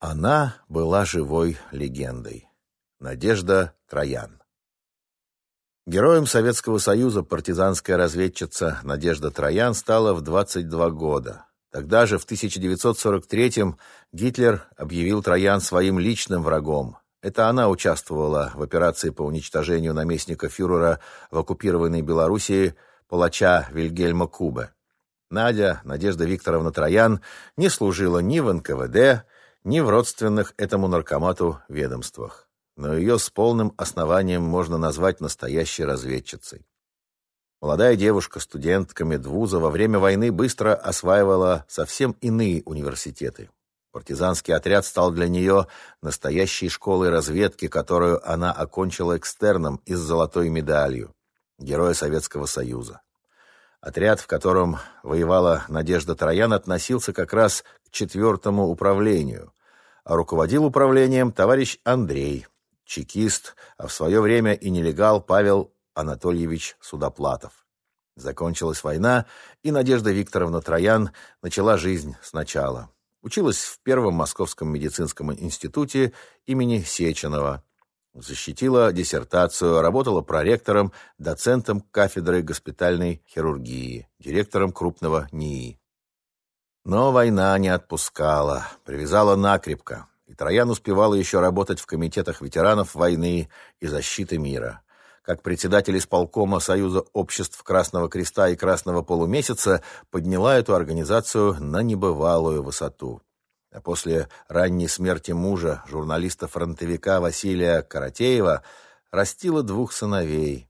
Она была живой легендой. Надежда Троян. Героем Советского Союза партизанская разведчица Надежда Троян стала в 22 года. Тогда же, в 1943-м, Гитлер объявил Троян своим личным врагом. Это она участвовала в операции по уничтожению наместника фюрера в оккупированной Белоруссии палача Вильгельма Кубе. Надя, Надежда Викторовна Троян, не служила ни в НКВД, ни в родственных этому наркомату ведомствах. Но ее с полным основанием можно назвать настоящей разведчицей. Молодая девушка, студентка медвуза, во время войны быстро осваивала совсем иные университеты. Партизанский отряд стал для нее настоящей школой разведки, которую она окончила экстерном и с золотой медалью Героя Советского Союза. Отряд, в котором воевала Надежда Троян, относился как раз к четвертому управлению, а руководил управлением товарищ Андрей, чекист, а в свое время и нелегал Павел Анатольевич Судоплатов. Закончилась война, и Надежда Викторовна Троян начала жизнь сначала. Училась в Первом Московском медицинском институте имени Сеченова, Защитила диссертацию, работала проректором, доцентом кафедры госпитальной хирургии, директором крупного НИИ. Но война не отпускала, привязала накрепко, и Троян успевала еще работать в комитетах ветеранов войны и защиты мира. Как председатель исполкома Союза обществ Красного Креста и Красного Полумесяца подняла эту организацию на небывалую высоту а после ранней смерти мужа, журналиста-фронтовика Василия Каратеева, растила двух сыновей.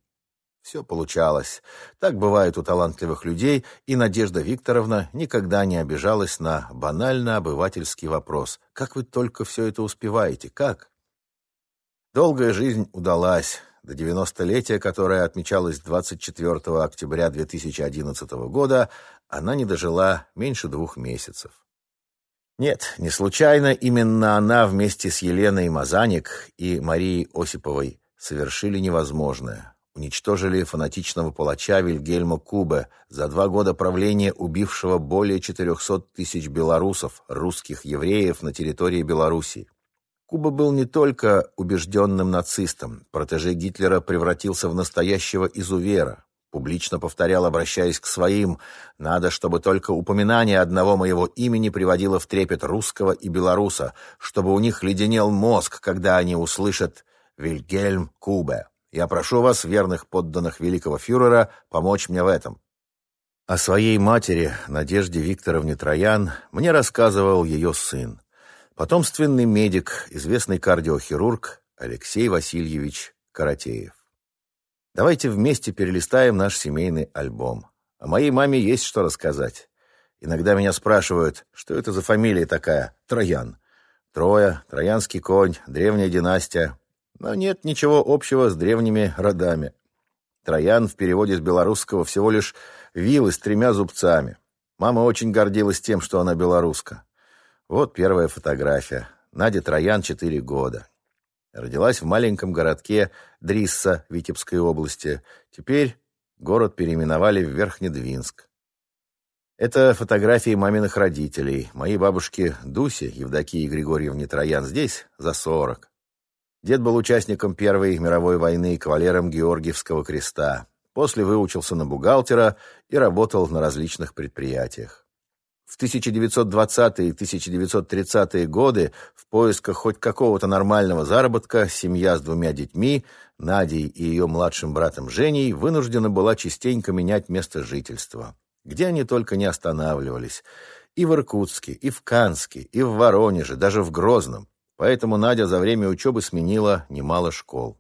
Все получалось. Так бывает у талантливых людей, и Надежда Викторовна никогда не обижалась на банально-обывательский вопрос. «Как вы только все это успеваете? Как?» Долгая жизнь удалась. До 90-летия, которое отмечалось 24 октября 2011 года, она не дожила меньше двух месяцев. Нет, не случайно именно она вместе с Еленой Мазаник и Марией Осиповой совершили невозможное. Уничтожили фанатичного палача Вильгельма Кубе, за два года правления убившего более 400 тысяч белорусов, русских евреев на территории Белоруссии. Куба был не только убежденным нацистом, протеже Гитлера превратился в настоящего изувера, Публично повторял, обращаясь к своим, «Надо, чтобы только упоминание одного моего имени приводило в трепет русского и белоруса, чтобы у них леденел мозг, когда они услышат «Вильгельм Кубе». Я прошу вас, верных подданных великого фюрера, помочь мне в этом». О своей матери, Надежде Викторовне Троян, мне рассказывал ее сын, потомственный медик, известный кардиохирург Алексей Васильевич Каратеев. Давайте вместе перелистаем наш семейный альбом. О моей маме есть что рассказать. Иногда меня спрашивают, что это за фамилия такая, Троян. Троя, Троянский конь, древняя династия. Но нет ничего общего с древними родами. Троян в переводе с белорусского всего лишь вилы с тремя зубцами. Мама очень гордилась тем, что она белоруска. Вот первая фотография. Надя Троян, четыре года. Родилась в маленьком городке Дрисса Витебской области. Теперь город переименовали в Верхнедвинск. Это фотографии маминых родителей. Моей бабушки Дуси, Евдокии Григорьевне Троян, здесь за сорок. Дед был участником Первой мировой войны кавалером Георгиевского креста. После выучился на бухгалтера и работал на различных предприятиях. В 1920-е и 1930-е годы в поисках хоть какого-то нормального заработка семья с двумя детьми, Надей и ее младшим братом Женей, вынуждена была частенько менять место жительства. Где они только не останавливались. И в Иркутске, и в Канске, и в Воронеже, даже в Грозном. Поэтому Надя за время учебы сменила немало школ.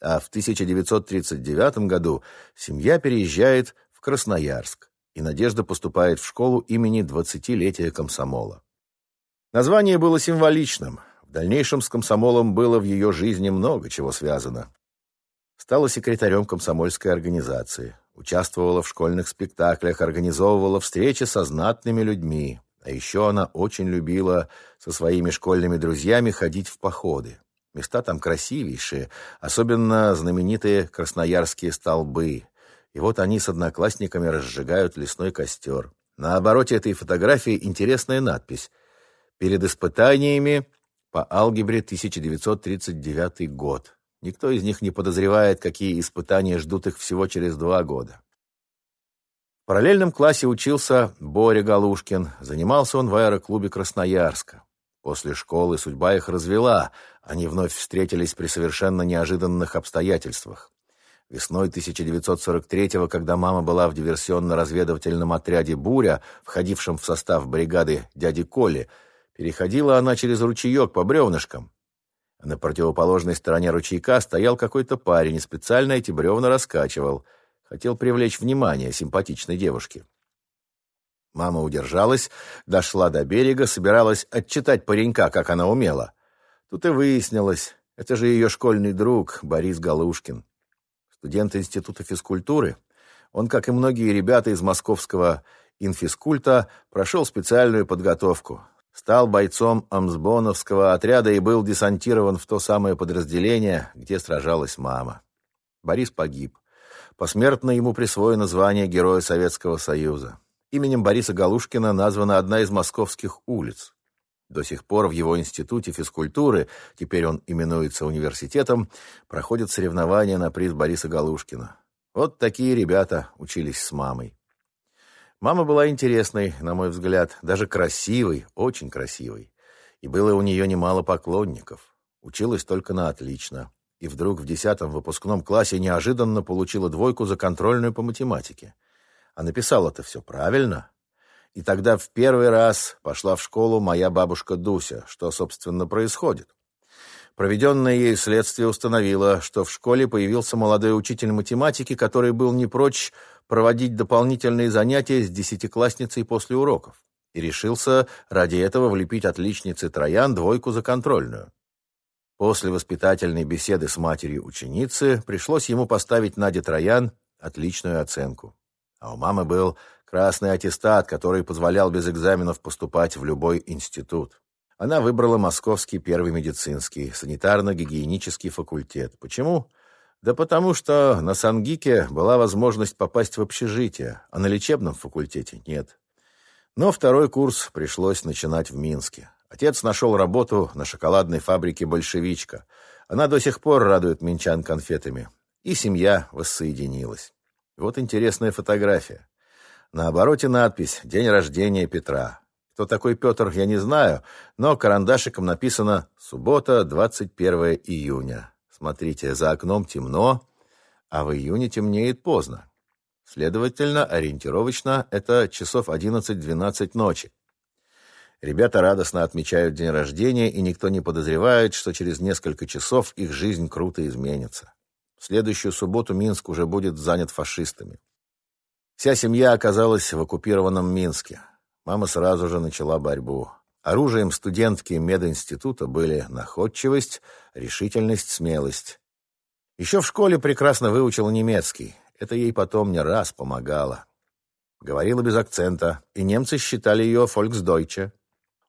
А в 1939 году семья переезжает в Красноярск и Надежда поступает в школу имени двадцатилетия комсомола. Название было символичным. В дальнейшем с комсомолом было в ее жизни много чего связано. Стала секретарем комсомольской организации, участвовала в школьных спектаклях, организовывала встречи со знатными людьми. А еще она очень любила со своими школьными друзьями ходить в походы. Места там красивейшие, особенно знаменитые красноярские столбы, и вот они с одноклассниками разжигают лесной костер. На обороте этой фотографии интересная надпись. Перед испытаниями по алгебре 1939 год. Никто из них не подозревает, какие испытания ждут их всего через два года. В параллельном классе учился Боря Галушкин. Занимался он в аэроклубе Красноярска. После школы судьба их развела. Они вновь встретились при совершенно неожиданных обстоятельствах. Весной 1943-го, когда мама была в диверсионно-разведывательном отряде «Буря», входившем в состав бригады дяди Коли, переходила она через ручеек по бревнышкам. На противоположной стороне ручейка стоял какой-то парень и специально эти бревна раскачивал. Хотел привлечь внимание симпатичной девушки. Мама удержалась, дошла до берега, собиралась отчитать паренька, как она умела. Тут и выяснилось, это же ее школьный друг Борис Галушкин студент Института физкультуры. Он, как и многие ребята из московского инфискульта, прошел специальную подготовку. Стал бойцом Амсбоновского отряда и был десантирован в то самое подразделение, где сражалась мама. Борис погиб. Посмертно ему присвоено звание Героя Советского Союза. Именем Бориса Галушкина названа одна из московских улиц. До сих пор в его институте физкультуры, теперь он именуется университетом, проходят соревнования на приз Бориса Галушкина. Вот такие ребята учились с мамой. Мама была интересной, на мой взгляд, даже красивой, очень красивой. И было у нее немало поклонников. Училась только на отлично. И вдруг в десятом выпускном классе неожиданно получила двойку за контрольную по математике. А написала-то все правильно. И тогда в первый раз пошла в школу моя бабушка Дуся. Что, собственно, происходит? Проведенное ей следствие установило, что в школе появился молодой учитель математики, который был не прочь проводить дополнительные занятия с десятиклассницей после уроков, и решился ради этого влепить отличнице Троян двойку за контрольную. После воспитательной беседы с матерью ученицы пришлось ему поставить Наде Троян отличную оценку. А у мамы был красный аттестат, который позволял без экзаменов поступать в любой институт. Она выбрала Московский первый медицинский, санитарно-гигиенический факультет. Почему? Да потому что на Сангике была возможность попасть в общежитие, а на лечебном факультете нет. Но второй курс пришлось начинать в Минске. Отец нашел работу на шоколадной фабрике «Большевичка». Она до сих пор радует минчан конфетами. И семья воссоединилась. Вот интересная фотография. На обороте надпись «День рождения Петра». Кто такой Петр, я не знаю, но карандашиком написано «Суббота, 21 июня». Смотрите, за окном темно, а в июне темнеет поздно. Следовательно, ориентировочно это часов 11-12 ночи. Ребята радостно отмечают день рождения, и никто не подозревает, что через несколько часов их жизнь круто изменится. В следующую субботу Минск уже будет занят фашистами. Вся семья оказалась в оккупированном Минске. Мама сразу же начала борьбу. Оружием студентки мединститута были находчивость, решительность, смелость. Еще в школе прекрасно выучила немецкий. Это ей потом не раз помогало. Говорила без акцента, и немцы считали ее «фольксдойче».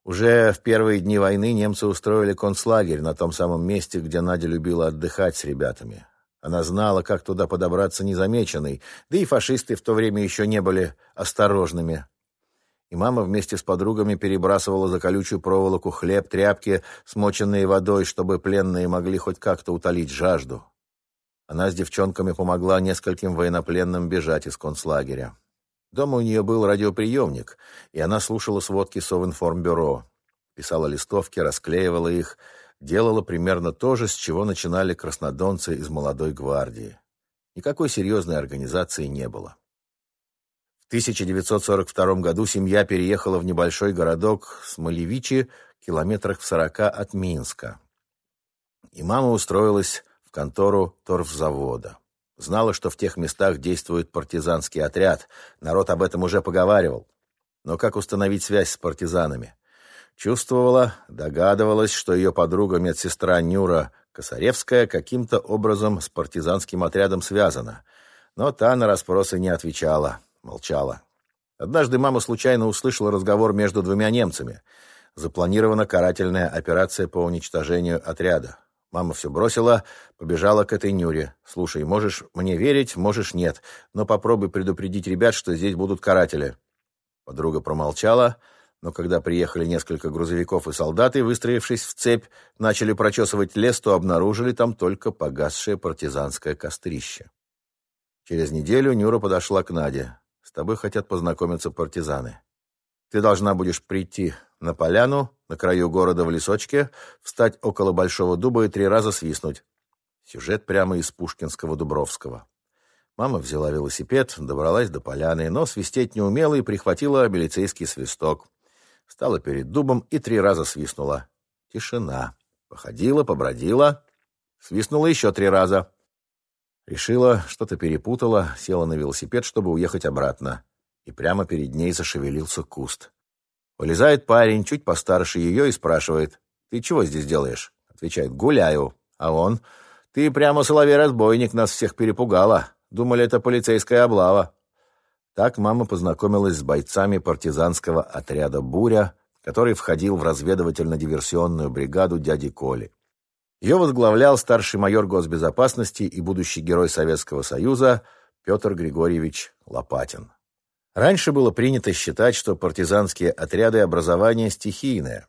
Уже в первые дни войны немцы устроили концлагерь на том самом месте, где Надя любила отдыхать с ребятами. Она знала, как туда подобраться незамеченной, да и фашисты в то время еще не были осторожными. И мама вместе с подругами перебрасывала за колючую проволоку хлеб, тряпки, смоченные водой, чтобы пленные могли хоть как-то утолить жажду. Она с девчонками помогла нескольким военнопленным бежать из концлагеря. Дома у нее был радиоприемник, и она слушала сводки Совинформбюро, писала листовки, расклеивала их, делала примерно то же, с чего начинали краснодонцы из молодой гвардии. Никакой серьезной организации не было. В 1942 году семья переехала в небольшой городок Смолевичи, километрах в сорока от Минска. И мама устроилась в контору торфзавода. Знала, что в тех местах действует партизанский отряд. Народ об этом уже поговаривал. Но как установить связь с партизанами? Чувствовала, догадывалась, что ее подруга-медсестра Нюра Косаревская каким-то образом с партизанским отрядом связана. Но та на расспросы не отвечала, молчала. Однажды мама случайно услышала разговор между двумя немцами. Запланирована карательная операция по уничтожению отряда. Мама все бросила, побежала к этой Нюре. «Слушай, можешь мне верить, можешь нет, но попробуй предупредить ребят, что здесь будут каратели». Подруга промолчала, Но когда приехали несколько грузовиков и солдаты, выстроившись в цепь, начали прочесывать лес, то обнаружили там только погасшее партизанское кострище. Через неделю Нюра подошла к Наде. «С тобой хотят познакомиться партизаны. Ты должна будешь прийти на поляну, на краю города в лесочке, встать около большого дуба и три раза свистнуть». Сюжет прямо из Пушкинского Дубровского. Мама взяла велосипед, добралась до поляны, но свистеть не умела и прихватила милицейский свисток. Стала перед дубом и три раза свистнула. Тишина. Походила, побродила. Свистнула еще три раза. Решила, что-то перепутала, села на велосипед, чтобы уехать обратно. И прямо перед ней зашевелился куст. Вылезает парень, чуть постарше ее, и спрашивает, «Ты чего здесь делаешь?» Отвечает, «Гуляю». А он, «Ты прямо соловей-разбойник, нас всех перепугала. Думали, это полицейская облава». Так мама познакомилась с бойцами партизанского отряда «Буря», который входил в разведывательно-диверсионную бригаду дяди Коли. Ее возглавлял старший майор госбезопасности и будущий герой Советского Союза Петр Григорьевич Лопатин. Раньше было принято считать, что партизанские отряды образования стихийное,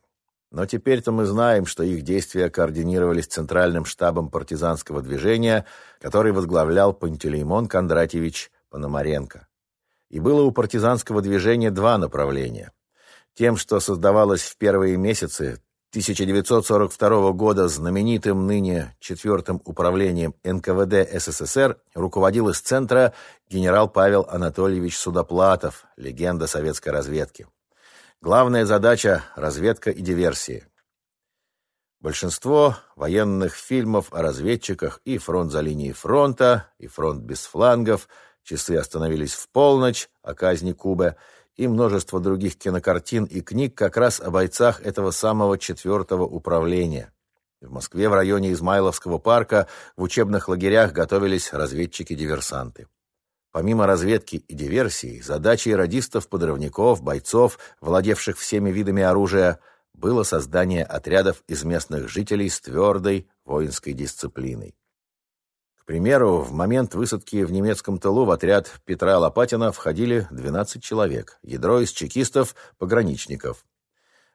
но теперь-то мы знаем, что их действия координировались Центральным штабом партизанского движения, который возглавлял Пантелеймон Кондратьевич Пономаренко. И было у партизанского движения два направления. Тем, что создавалось в первые месяцы 1942 года знаменитым ныне четвертым управлением НКВД СССР руководил из центра генерал Павел Анатольевич Судоплатов, легенда советской разведки. Главная задача – разведка и диверсии. Большинство военных фильмов о разведчиках и фронт за линией фронта, и фронт без флангов, часы остановились в полночь, о казни Кубы, и множество других кинокартин и книг как раз о бойцах этого самого четвертого управления. В Москве в районе Измайловского парка в учебных лагерях готовились разведчики-диверсанты. Помимо разведки и диверсий, задачей радистов-подрывников, бойцов, владевших всеми видами оружия, было создание отрядов из местных жителей с твердой воинской дисциплиной. Примеру, в момент высадки в немецком тылу в отряд Петра Лопатина входили 12 человек, ядро из чекистов, пограничников.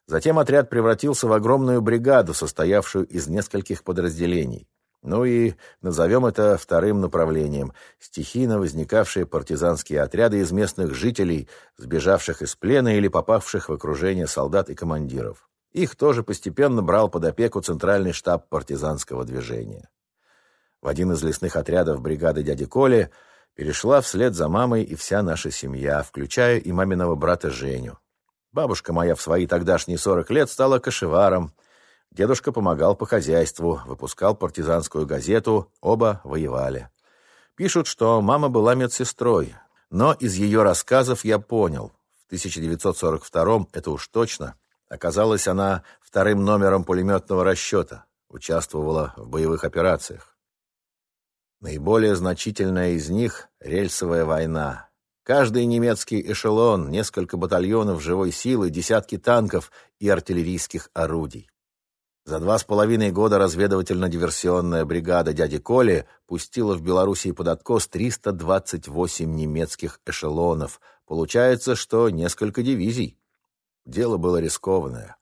Затем отряд превратился в огромную бригаду, состоявшую из нескольких подразделений. Ну и назовем это вторым направлением – стихийно возникавшие партизанские отряды из местных жителей, сбежавших из плена или попавших в окружение солдат и командиров. Их тоже постепенно брал под опеку Центральный штаб партизанского движения. В один из лесных отрядов бригады дяди Коли перешла вслед за мамой и вся наша семья, включая и маминого брата Женю. Бабушка моя в свои тогдашние сорок лет стала кошеваром – Дедушка помогал по хозяйству, выпускал партизанскую газету, оба воевали. Пишут, что мама была медсестрой, но из ее рассказов я понял, в 1942-м, это уж точно, оказалась она вторым номером пулеметного расчета, участвовала в боевых операциях. Наиболее значительная из них — рельсовая война. Каждый немецкий эшелон, несколько батальонов живой силы, десятки танков и артиллерийских орудий. За два с половиной года разведывательно-диверсионная бригада дяди Коли пустила в Белоруссии под откос 328 немецких эшелонов. Получается, что несколько дивизий. Дело было рискованное.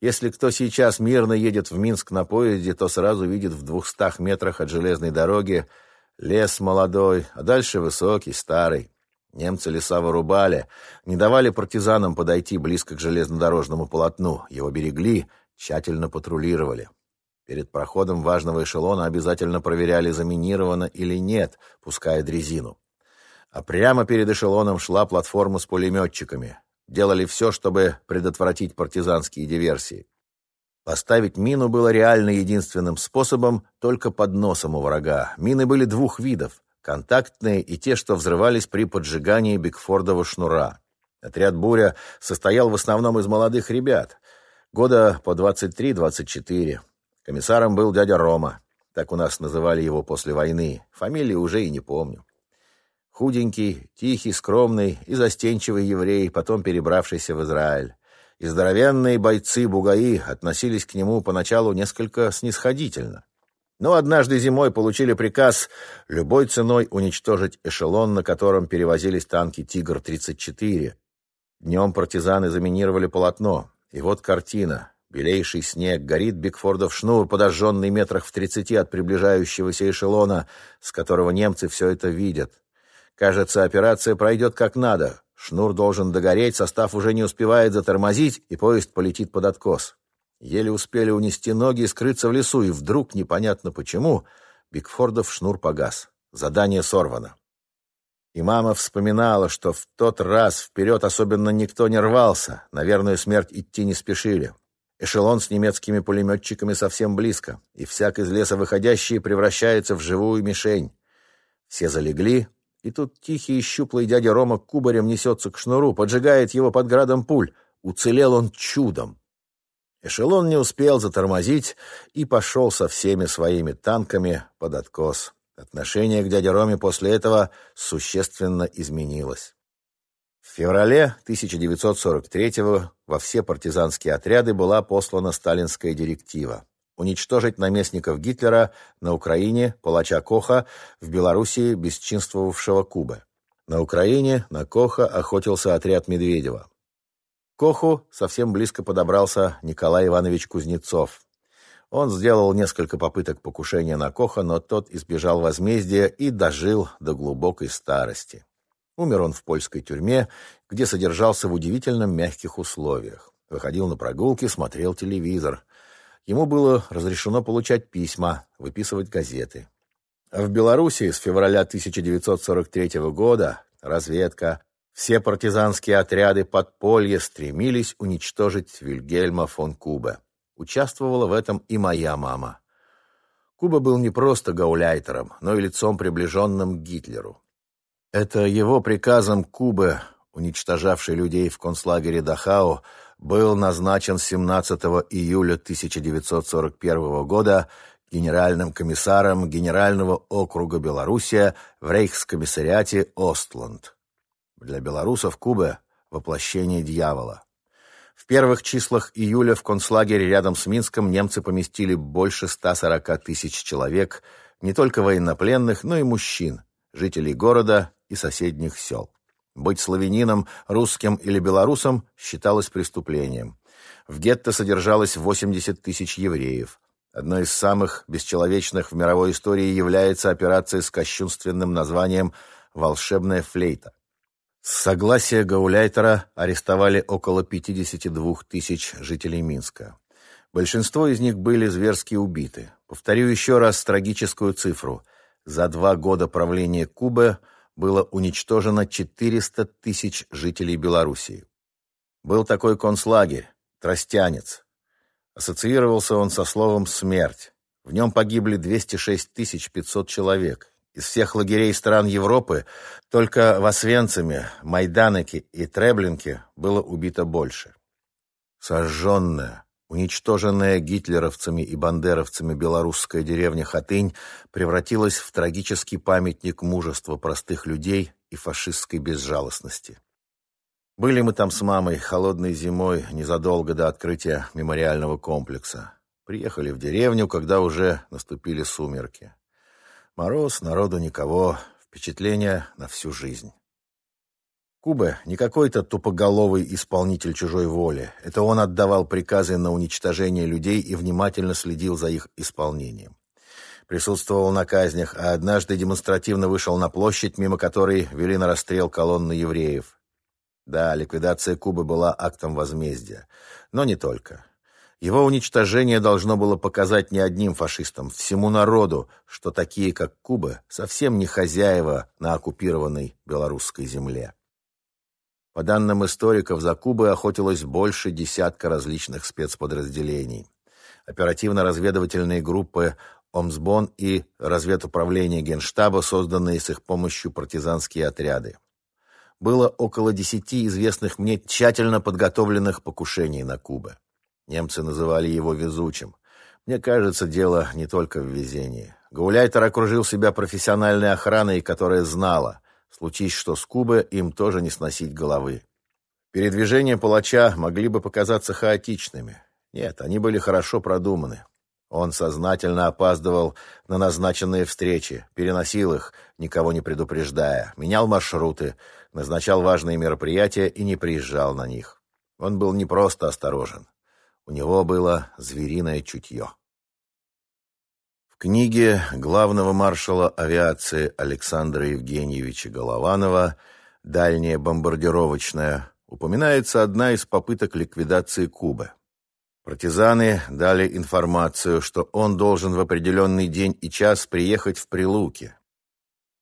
Если кто сейчас мирно едет в Минск на поезде, то сразу видит в двухстах метрах от железной дороги лес молодой, а дальше высокий, старый. Немцы леса вырубали, не давали партизанам подойти близко к железнодорожному полотну, его берегли, тщательно патрулировали. Перед проходом важного эшелона обязательно проверяли, заминировано или нет, пуская дрезину. А прямо перед эшелоном шла платформа с пулеметчиками. Делали все, чтобы предотвратить партизанские диверсии. Поставить мину было реально единственным способом только под носом у врага. Мины были двух видов – контактные и те, что взрывались при поджигании Бигфордова шнура. Отряд «Буря» состоял в основном из молодых ребят. Года по 23-24. Комиссаром был дядя Рома. Так у нас называли его после войны. Фамилии уже и не помню. Худенький, тихий, скромный и застенчивый еврей, потом перебравшийся в Израиль. И здоровенные бойцы-бугаи относились к нему поначалу несколько снисходительно. Но однажды зимой получили приказ любой ценой уничтожить эшелон, на котором перевозились танки «Тигр-34», Днем партизаны заминировали полотно. И вот картина. Белейший снег, горит Бигфордов шнур, подожженный метрах в тридцати от приближающегося эшелона, с которого немцы все это видят. Кажется, операция пройдет как надо. Шнур должен догореть, состав уже не успевает затормозить, и поезд полетит под откос. Еле успели унести ноги и скрыться в лесу, и вдруг, непонятно почему, Бигфордов шнур погас. Задание сорвано. И мама вспоминала, что в тот раз вперед особенно никто не рвался, на верную смерть идти не спешили. Эшелон с немецкими пулеметчиками совсем близко, и всяк из леса выходящий превращается в живую мишень. Все залегли, и тут тихий и щуплый дядя Рома кубарем несется к шнуру, поджигает его под градом пуль. Уцелел он чудом. Эшелон не успел затормозить и пошел со всеми своими танками под откос. Отношение к дяде Роме после этого существенно изменилось. В феврале 1943-го во все партизанские отряды была послана сталинская директива уничтожить наместников Гитлера на Украине, палача Коха, в Белоруссии бесчинствовавшего Кубы. На Украине на Коха охотился отряд Медведева. Коху совсем близко подобрался Николай Иванович Кузнецов. Он сделал несколько попыток покушения на Коха, но тот избежал возмездия и дожил до глубокой старости. Умер он в польской тюрьме, где содержался в удивительно мягких условиях. Выходил на прогулки, смотрел телевизор. Ему было разрешено получать письма, выписывать газеты. А в Белоруссии с февраля 1943 года разведка, все партизанские отряды подполья стремились уничтожить Вильгельма фон Кубе. Участвовала в этом и моя мама. Куба был не просто гауляйтером, но и лицом, приближенным к Гитлеру. Это его приказом Кубы, уничтожавший людей в концлагере Дахау, был назначен 17 июля 1941 года генеральным комиссаром Генерального округа Белоруссия в рейхскомиссариате Остланд. Для белорусов Куба – воплощение дьявола. В первых числах июля в концлагере рядом с Минском немцы поместили больше 140 тысяч человек, не только военнопленных, но и мужчин, жителей города и соседних сел. Быть славянином, русским или белорусом считалось преступлением. В гетто содержалось 80 тысяч евреев. Одной из самых бесчеловечных в мировой истории является операция с кощунственным названием «Волшебная флейта». С согласия Гауляйтера арестовали около 52 тысяч жителей Минска. Большинство из них были зверски убиты. Повторю еще раз трагическую цифру. За два года правления Кубы было уничтожено 400 тысяч жителей Белоруссии. Был такой концлагерь, Тростянец. Ассоциировался он со словом «смерть». В нем погибли 206 500 человек. Из всех лагерей стран Европы только в Освенциме, Майданеке и Треблинке было убито больше. Сожженная, уничтоженная гитлеровцами и бандеровцами белорусская деревня Хатынь превратилась в трагический памятник мужества простых людей и фашистской безжалостности. Были мы там с мамой холодной зимой незадолго до открытия мемориального комплекса. Приехали в деревню, когда уже наступили сумерки. Мороз, народу никого, впечатление на всю жизнь. Куба не какой-то тупоголовый исполнитель чужой воли. Это он отдавал приказы на уничтожение людей и внимательно следил за их исполнением. Присутствовал на казнях, а однажды демонстративно вышел на площадь, мимо которой вели на расстрел колонны евреев. Да, ликвидация Кубы была актом возмездия. Но не только. Его уничтожение должно было показать не одним фашистам, всему народу, что такие, как Куба, совсем не хозяева на оккупированной белорусской земле. По данным историков, за Кубой охотилось больше десятка различных спецподразделений. Оперативно-разведывательные группы Омсбон и разведуправление Генштаба, созданные с их помощью партизанские отряды. Было около десяти известных мне тщательно подготовленных покушений на Кубы. Немцы называли его везучим. Мне кажется, дело не только в везении. Гауляйтер окружил себя профессиональной охраной, которая знала, случись что с Кубы, им тоже не сносить головы. Передвижения палача могли бы показаться хаотичными. Нет, они были хорошо продуманы. Он сознательно опаздывал на назначенные встречи, переносил их, никого не предупреждая, менял маршруты, назначал важные мероприятия и не приезжал на них. Он был не просто осторожен. У него было звериное чутье. Книге главного маршала авиации Александра Евгеньевича Голованова «Дальняя бомбардировочная» упоминается одна из попыток ликвидации Кубы. Партизаны дали информацию, что он должен в определенный день и час приехать в Прилуки.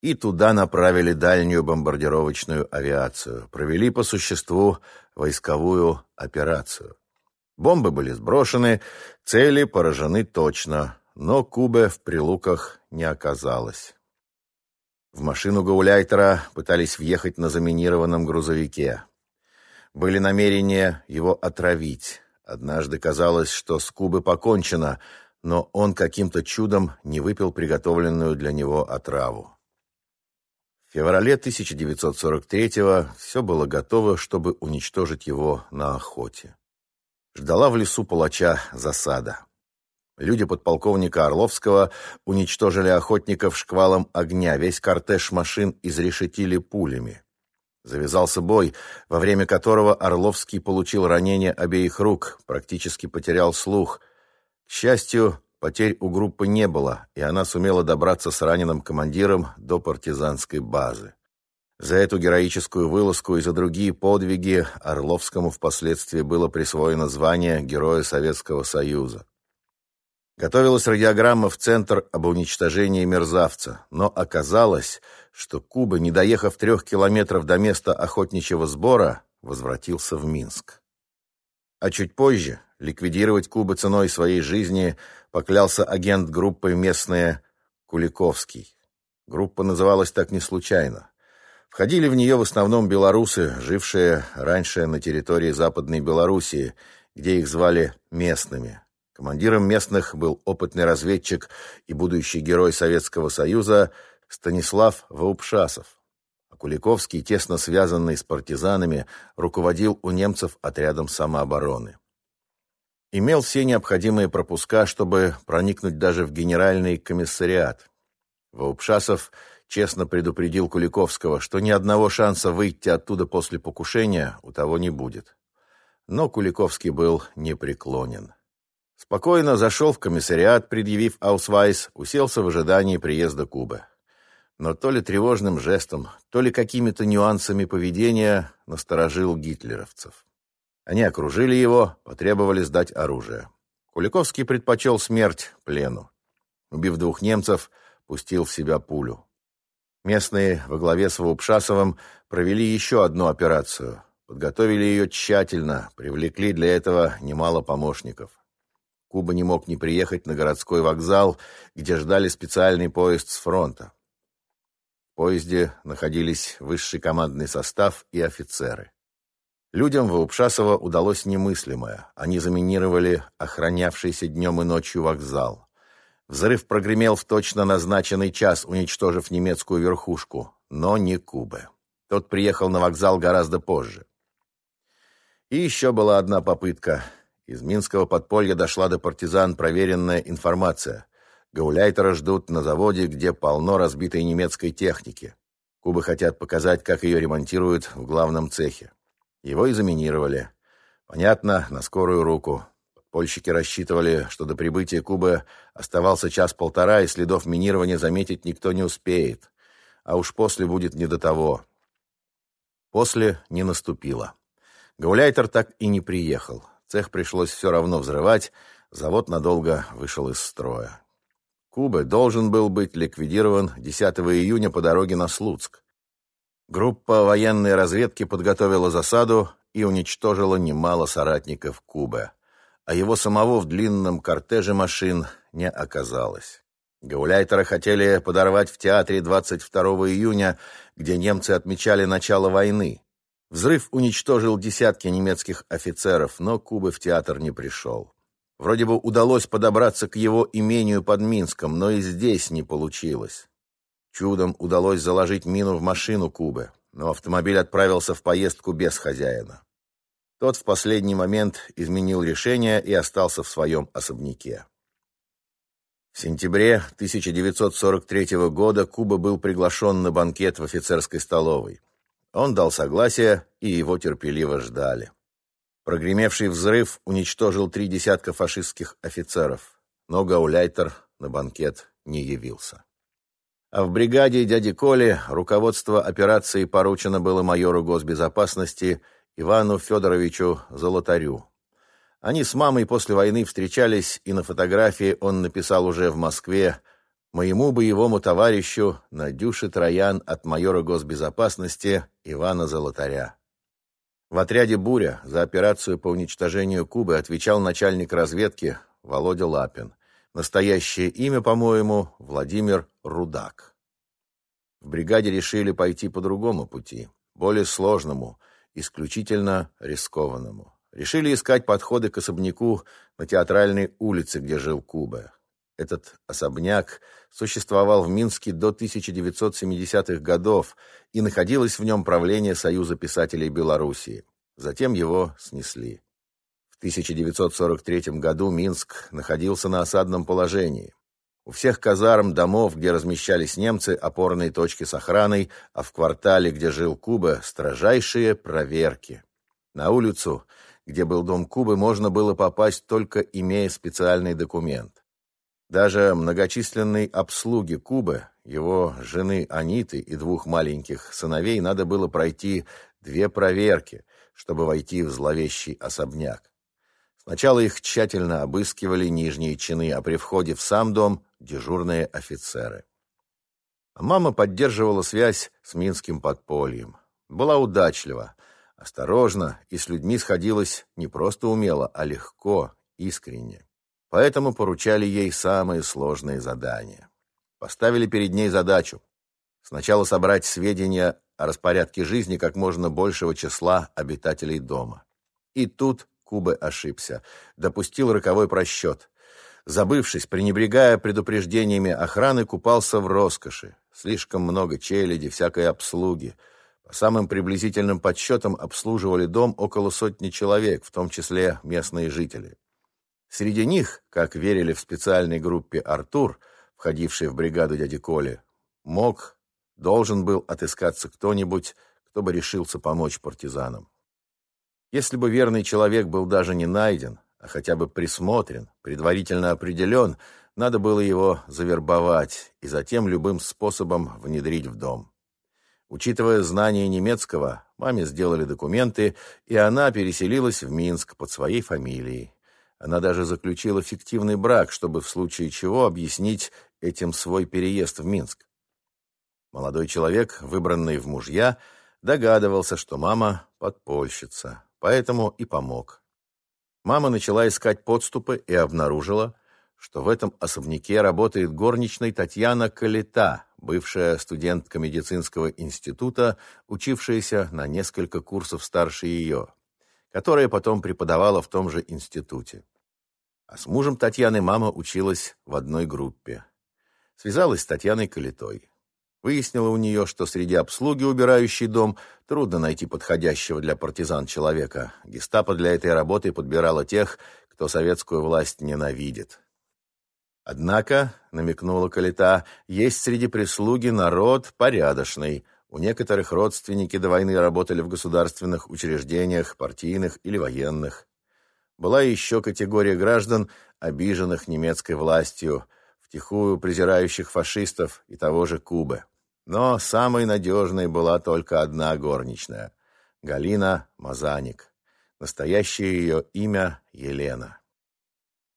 И туда направили дальнюю бомбардировочную авиацию, провели по существу войсковую операцию. Бомбы были сброшены, цели поражены точно, но Кубе в Прилуках не оказалось. В машину Гауляйтера пытались въехать на заминированном грузовике. Были намерения его отравить. Однажды казалось, что с Кубы покончено, но он каким-то чудом не выпил приготовленную для него отраву. В феврале 1943-го все было готово, чтобы уничтожить его на охоте. Ждала в лесу палача засада. Люди подполковника Орловского уничтожили охотников шквалом огня, весь кортеж машин изрешетили пулями. Завязался бой, во время которого Орловский получил ранение обеих рук, практически потерял слух. К счастью, потерь у группы не было, и она сумела добраться с раненым командиром до партизанской базы. За эту героическую вылазку и за другие подвиги Орловскому впоследствии было присвоено звание Героя Советского Союза. Готовилась радиограмма в Центр об уничтожении мерзавца, но оказалось, что Куба, не доехав трех километров до места охотничьего сбора, возвратился в Минск. А чуть позже ликвидировать Куба ценой своей жизни поклялся агент группы местные Куликовский. Группа называлась так не случайно. Входили в нее в основном белорусы, жившие раньше на территории Западной Белоруссии, где их звали местными – Командиром местных был опытный разведчик и будущий герой Советского Союза Станислав Ваупшасов. А Куликовский, тесно связанный с партизанами, руководил у немцев отрядом самообороны. Имел все необходимые пропуска, чтобы проникнуть даже в генеральный комиссариат. Ваупшасов честно предупредил Куликовского, что ни одного шанса выйти оттуда после покушения у того не будет. Но Куликовский был непреклонен. Спокойно зашел в комиссариат, предъявив аусвайс, уселся в ожидании приезда Кубы. Но то ли тревожным жестом, то ли какими-то нюансами поведения насторожил гитлеровцев. Они окружили его, потребовали сдать оружие. Куликовский предпочел смерть плену. Убив двух немцев, пустил в себя пулю. Местные во главе с Ваупшасовым провели еще одну операцию. Подготовили ее тщательно, привлекли для этого немало помощников. Куба не мог не приехать на городской вокзал, где ждали специальный поезд с фронта. В поезде находились высший командный состав и офицеры. Людям Ваупшасова удалось немыслимое. Они заминировали охранявшийся днем и ночью вокзал. Взрыв прогремел в точно назначенный час, уничтожив немецкую верхушку, но не Кубы. Тот приехал на вокзал гораздо позже. И еще была одна попытка — из Минского подполья дошла до партизан проверенная информация. Гауляйтера ждут на заводе, где полно разбитой немецкой техники. Кубы хотят показать, как ее ремонтируют в главном цехе. Его и заминировали. Понятно, на скорую руку. Подпольщики рассчитывали, что до прибытия Кубы оставался час-полтора, и следов минирования заметить никто не успеет. А уж после будет не до того. После не наступило. Гауляйтер так и не приехал. Цех пришлось все равно взрывать, завод надолго вышел из строя. Куба должен был быть ликвидирован 10 июня по дороге на Слуцк. Группа военной разведки подготовила засаду и уничтожила немало соратников Кубы, а его самого в длинном кортеже машин не оказалось. Гауляйтера хотели подорвать в театре 22 июня, где немцы отмечали начало войны. Взрыв уничтожил десятки немецких офицеров, но Куба в театр не пришел. Вроде бы удалось подобраться к его имению под Минском, но и здесь не получилось. Чудом удалось заложить мину в машину Кубы, но автомобиль отправился в поездку без хозяина. Тот в последний момент изменил решение и остался в своем особняке. В сентябре 1943 года Куба был приглашен на банкет в офицерской столовой. Он дал согласие, и его терпеливо ждали. Прогремевший взрыв уничтожил три десятка фашистских офицеров, но Гауляйтер на банкет не явился. А в бригаде дяди Коли руководство операции поручено было майору госбезопасности Ивану Федоровичу Золотарю. Они с мамой после войны встречались, и на фотографии он написал уже в Москве моему боевому товарищу Надюше Троян от майора госбезопасности Ивана Золотаря. В отряде «Буря» за операцию по уничтожению Кубы отвечал начальник разведки Володя Лапин. Настоящее имя, по-моему, Владимир Рудак. В бригаде решили пойти по другому пути, более сложному, исключительно рискованному. Решили искать подходы к особняку на театральной улице, где жил Куба. Этот особняк существовал в Минске до 1970-х годов, и находилось в нем правление Союза писателей Белоруссии. Затем его снесли. В 1943 году Минск находился на осадном положении. У всех казарм, домов, где размещались немцы, опорные точки с охраной, а в квартале, где жил Куба, строжайшие проверки. На улицу, где был дом Кубы, можно было попасть только имея специальный документ. Даже многочисленной обслуги Кубы, его жены Аниты и двух маленьких сыновей надо было пройти две проверки, чтобы войти в зловещий особняк. Сначала их тщательно обыскивали нижние чины, а при входе в сам дом – дежурные офицеры. Мама поддерживала связь с Минским подпольем. Была удачлива, осторожна и с людьми сходилась не просто умело, а легко, искренне. Поэтому поручали ей самые сложные задания. Поставили перед ней задачу сначала собрать сведения о распорядке жизни как можно большего числа обитателей дома. И тут Куба ошибся, допустил роковой просчет. Забывшись, пренебрегая предупреждениями охраны, купался в роскоши. Слишком много челяди, всякой обслуги. По самым приблизительным подсчетам обслуживали дом около сотни человек, в том числе местные жители. Среди них, как верили в специальной группе Артур, входивший в бригаду дяди Коли, мог, должен был отыскаться кто-нибудь, кто бы решился помочь партизанам. Если бы верный человек был даже не найден, а хотя бы присмотрен, предварительно определен, надо было его завербовать и затем любым способом внедрить в дом. Учитывая знание немецкого, маме сделали документы, и она переселилась в Минск под своей фамилией. Она даже заключила фиктивный брак, чтобы в случае чего объяснить этим свой переезд в Минск. Молодой человек, выбранный в мужья, догадывался, что мама подпольщица, поэтому и помог. Мама начала искать подступы и обнаружила, что в этом особняке работает горничной Татьяна Калита, бывшая студентка медицинского института, учившаяся на несколько курсов старше ее которая потом преподавала в том же институте. А с мужем Татьяны мама училась в одной группе. Связалась с Татьяной Калитой. Выяснила у нее, что среди обслуги, убирающей дом, трудно найти подходящего для партизан человека. Гестапо для этой работы подбирала тех, кто советскую власть ненавидит. Однако, намекнула Калита, есть среди прислуги народ порядочный – у некоторых родственники до войны работали в государственных учреждениях, партийных или военных. Была еще категория граждан, обиженных немецкой властью, втихую презирающих фашистов и того же Кубы. Но самой надежной была только одна горничная – Галина Мазаник. Настоящее ее имя – Елена.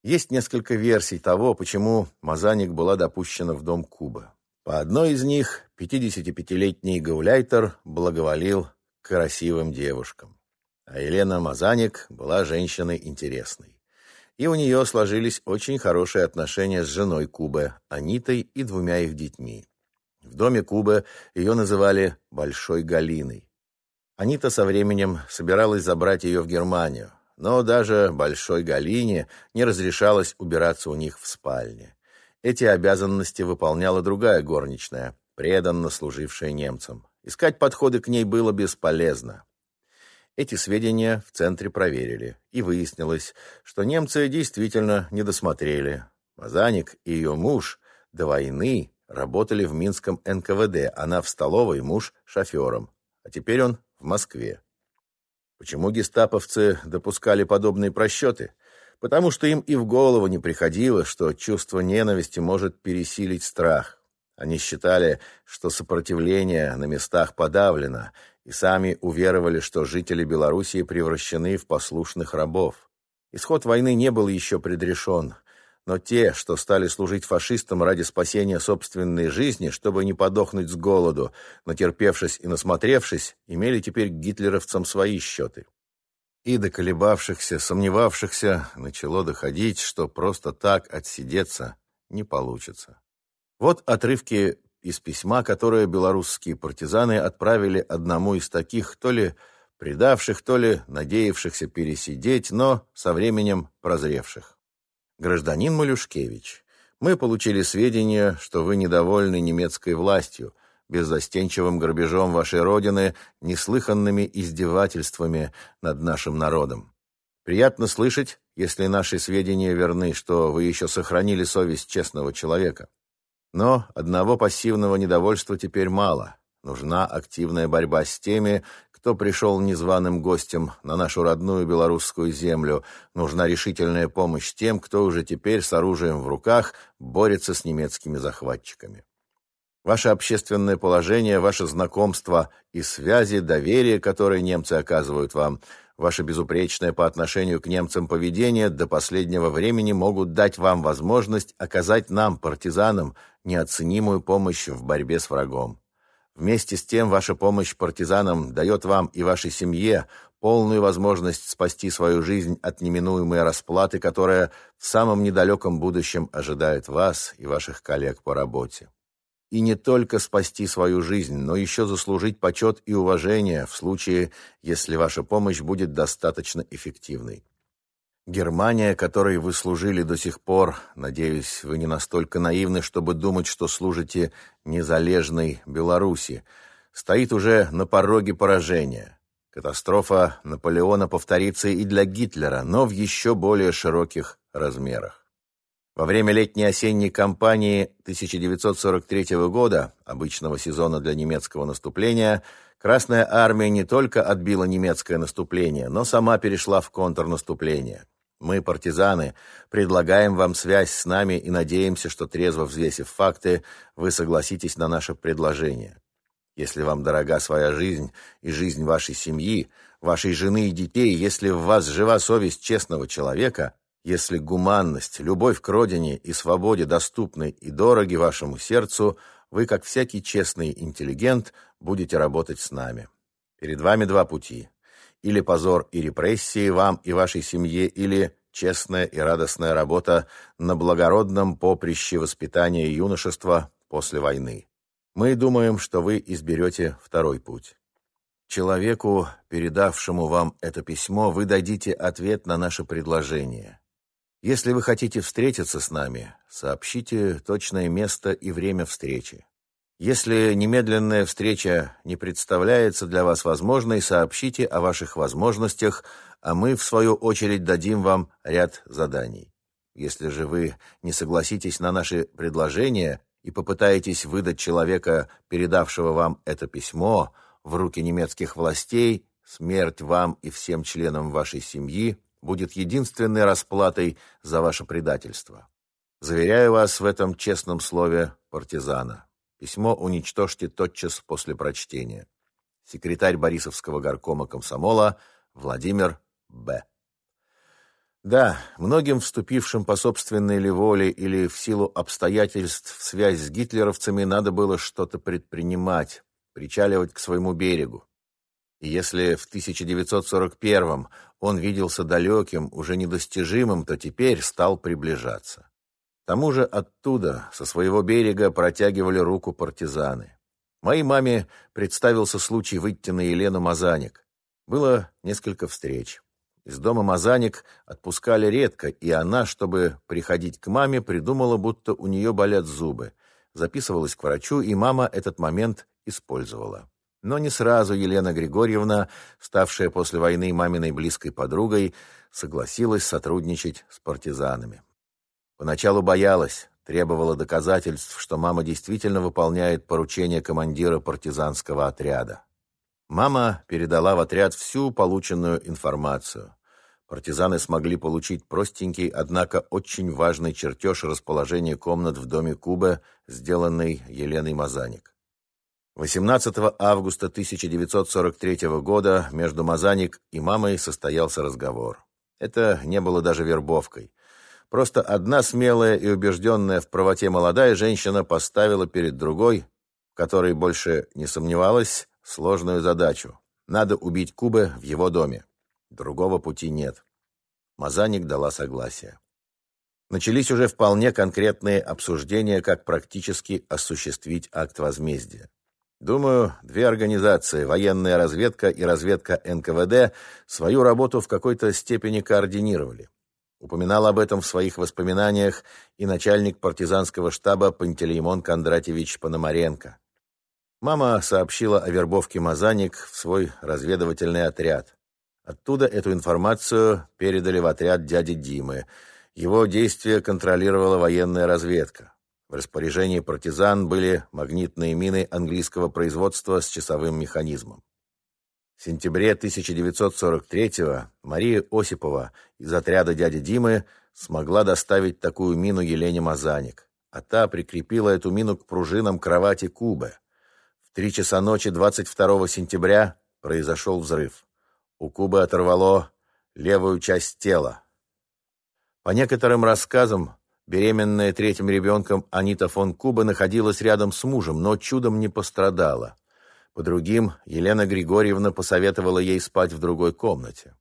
Есть несколько версий того, почему Мазаник была допущена в дом Кубы. По одной из них 55-летний гауляйтер благоволил красивым девушкам. А Елена Мазаник была женщиной интересной. И у нее сложились очень хорошие отношения с женой Кубы, Анитой и двумя их детьми. В доме Кубы ее называли «Большой Галиной». Анита со временем собиралась забрать ее в Германию, но даже Большой Галине не разрешалось убираться у них в спальне. Эти обязанности выполняла другая горничная, преданно служившая немцам. Искать подходы к ней было бесполезно. Эти сведения в центре проверили, и выяснилось, что немцы действительно не досмотрели. Мазаник и ее муж до войны работали в Минском НКВД, она в столовой, муж шофером. а теперь он в Москве. Почему гестаповцы допускали подобные просчеты? Потому что им и в голову не приходило, что чувство ненависти может пересилить страх. Они считали, что сопротивление на местах подавлено, и сами уверовали, что жители Белоруссии превращены в послушных рабов. Исход войны не был еще предрешен, но те, что стали служить фашистам ради спасения собственной жизни, чтобы не подохнуть с голоду, натерпевшись и насмотревшись, имели теперь к гитлеровцам свои счеты. И до колебавшихся, сомневавшихся начало доходить, что просто так отсидеться не получится. Вот отрывки из письма, которое белорусские партизаны отправили одному из таких, то ли предавших, то ли надеявшихся пересидеть, но со временем прозревших. Гражданин Малюшкевич, мы получили сведения, что вы недовольны немецкой властью, беззастенчивым грабежом вашей родины, неслыханными издевательствами над нашим народом. Приятно слышать, если наши сведения верны, что вы еще сохранили совесть честного человека. Но одного пассивного недовольства теперь мало. Нужна активная борьба с теми, кто пришел незваным гостем на нашу родную белорусскую землю. Нужна решительная помощь тем, кто уже теперь с оружием в руках борется с немецкими захватчиками. Ваше общественное положение, ваше знакомство и связи, доверие, которое немцы оказывают вам, ваше безупречное по отношению к немцам поведение до последнего времени могут дать вам возможность оказать нам, партизанам, неоценимую помощь в борьбе с врагом. Вместе с тем ваша помощь партизанам дает вам и вашей семье полную возможность спасти свою жизнь от неминуемой расплаты, которая в самом недалеком будущем ожидает вас и ваших коллег по работе. И не только спасти свою жизнь, но еще заслужить почет и уважение в случае, если ваша помощь будет достаточно эффективной. Германия, которой вы служили до сих пор, надеюсь, вы не настолько наивны, чтобы думать, что служите незалежной Беларуси, стоит уже на пороге поражения. Катастрофа Наполеона повторится и для Гитлера, но в еще более широких размерах. Во время летней осенней кампании 1943 года, обычного сезона для немецкого наступления, Красная армия не только отбила немецкое наступление, но сама перешла в контрнаступление. Мы, партизаны, предлагаем вам связь с нами и надеемся, что, трезво взвесив факты, вы согласитесь на наше предложение. Если вам дорога своя жизнь и жизнь вашей семьи, вашей жены и детей, если в вас жива совесть честного человека, если гуманность, любовь к родине и свободе доступны и дороги вашему сердцу, вы, как всякий честный интеллигент, будете работать с нами. Перед вами два пути или позор и репрессии вам и вашей семье, или честная и радостная работа на благородном поприще воспитания юношества после войны. Мы думаем, что вы изберете второй путь. Человеку, передавшему вам это письмо, вы дадите ответ на наше предложение. Если вы хотите встретиться с нами, сообщите точное место и время встречи. Если немедленная встреча не представляется для вас возможной, сообщите о ваших возможностях, а мы, в свою очередь, дадим вам ряд заданий. Если же вы не согласитесь на наши предложения и попытаетесь выдать человека, передавшего вам это письмо, в руки немецких властей, смерть вам и всем членам вашей семьи будет единственной расплатой за ваше предательство. Заверяю вас в этом честном слове партизана. Письмо уничтожьте тотчас после прочтения. Секретарь Борисовского горкома комсомола Владимир Б. Да, многим вступившим по собственной ли воле или в силу обстоятельств в связь с гитлеровцами надо было что-то предпринимать, причаливать к своему берегу. И если в 1941 он виделся далеким, уже недостижимым, то теперь стал приближаться тому же оттуда, со своего берега, протягивали руку партизаны. Моей маме представился случай выйти на Елену Мазаник. Было несколько встреч. Из дома Мазаник отпускали редко, и она, чтобы приходить к маме, придумала, будто у нее болят зубы. Записывалась к врачу, и мама этот момент использовала. Но не сразу Елена Григорьевна, ставшая после войны маминой близкой подругой, согласилась сотрудничать с партизанами. Поначалу боялась, требовала доказательств, что мама действительно выполняет поручение командира партизанского отряда. Мама передала в отряд всю полученную информацию. Партизаны смогли получить простенький, однако очень важный чертеж расположения комнат в доме Кубы, сделанный Еленой Мазаник. 18 августа 1943 года между Мазаник и мамой состоялся разговор. Это не было даже вербовкой. Просто одна смелая и убежденная в правоте молодая женщина поставила перед другой, в которой больше не сомневалась, сложную задачу. Надо убить Кубы в его доме. Другого пути нет. Мазаник дала согласие. Начались уже вполне конкретные обсуждения, как практически осуществить акт возмездия. Думаю, две организации, военная разведка и разведка НКВД, свою работу в какой-то степени координировали. Упоминал об этом в своих воспоминаниях и начальник партизанского штаба Пантелеймон Кондратьевич Пономаренко. Мама сообщила о вербовке Мазаник в свой разведывательный отряд. Оттуда эту информацию передали в отряд дяди Димы. Его действия контролировала военная разведка. В распоряжении партизан были магнитные мины английского производства с часовым механизмом. В сентябре 1943-го Мария Осипова из отряда дяди Димы смогла доставить такую мину Елене Мазаник, а та прикрепила эту мину к пружинам кровати Кубы. В три часа ночи 22 сентября произошел взрыв. У Кубы оторвало левую часть тела. По некоторым рассказам, Беременная третьим ребенком Анита фон Куба находилась рядом с мужем, но чудом не пострадала. По другим, Елена Григорьевна посоветовала ей спать в другой комнате.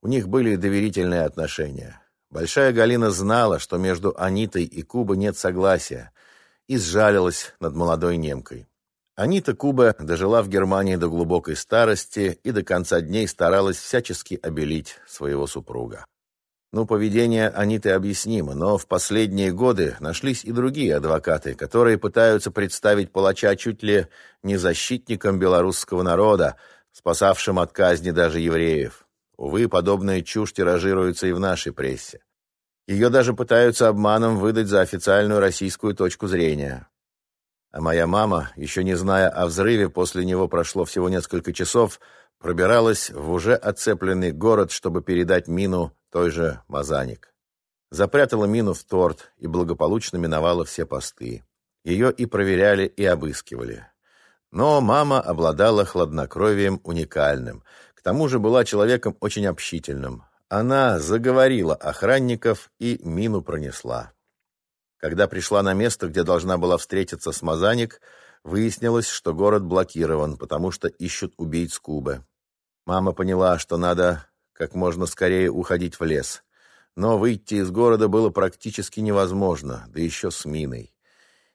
У них были доверительные отношения. Большая Галина знала, что между Анитой и Куба нет согласия, и сжалилась над молодой немкой. Анита Куба дожила в Германии до глубокой старости и до конца дней старалась всячески обелить своего супруга. Ну, поведение Аниты объяснимо, но в последние годы нашлись и другие адвокаты, которые пытаются представить палача чуть ли не защитником белорусского народа, спасавшим от казни даже евреев. Увы, подобная чушь тиражируется и в нашей прессе. Ее даже пытаются обманом выдать за официальную российскую точку зрения. А моя мама, еще не зная о взрыве, после него прошло всего несколько часов, пробиралась в уже оцепленный город, чтобы передать мину той же Мазаник. Запрятала мину в торт и благополучно миновала все посты. Ее и проверяли, и обыскивали. Но мама обладала хладнокровием уникальным. К тому же была человеком очень общительным. Она заговорила охранников и мину пронесла. Когда пришла на место, где должна была встретиться с Мазаник, выяснилось, что город блокирован, потому что ищут убийц Кубы. Мама поняла, что надо как можно скорее уходить в лес. Но выйти из города было практически невозможно, да еще с миной.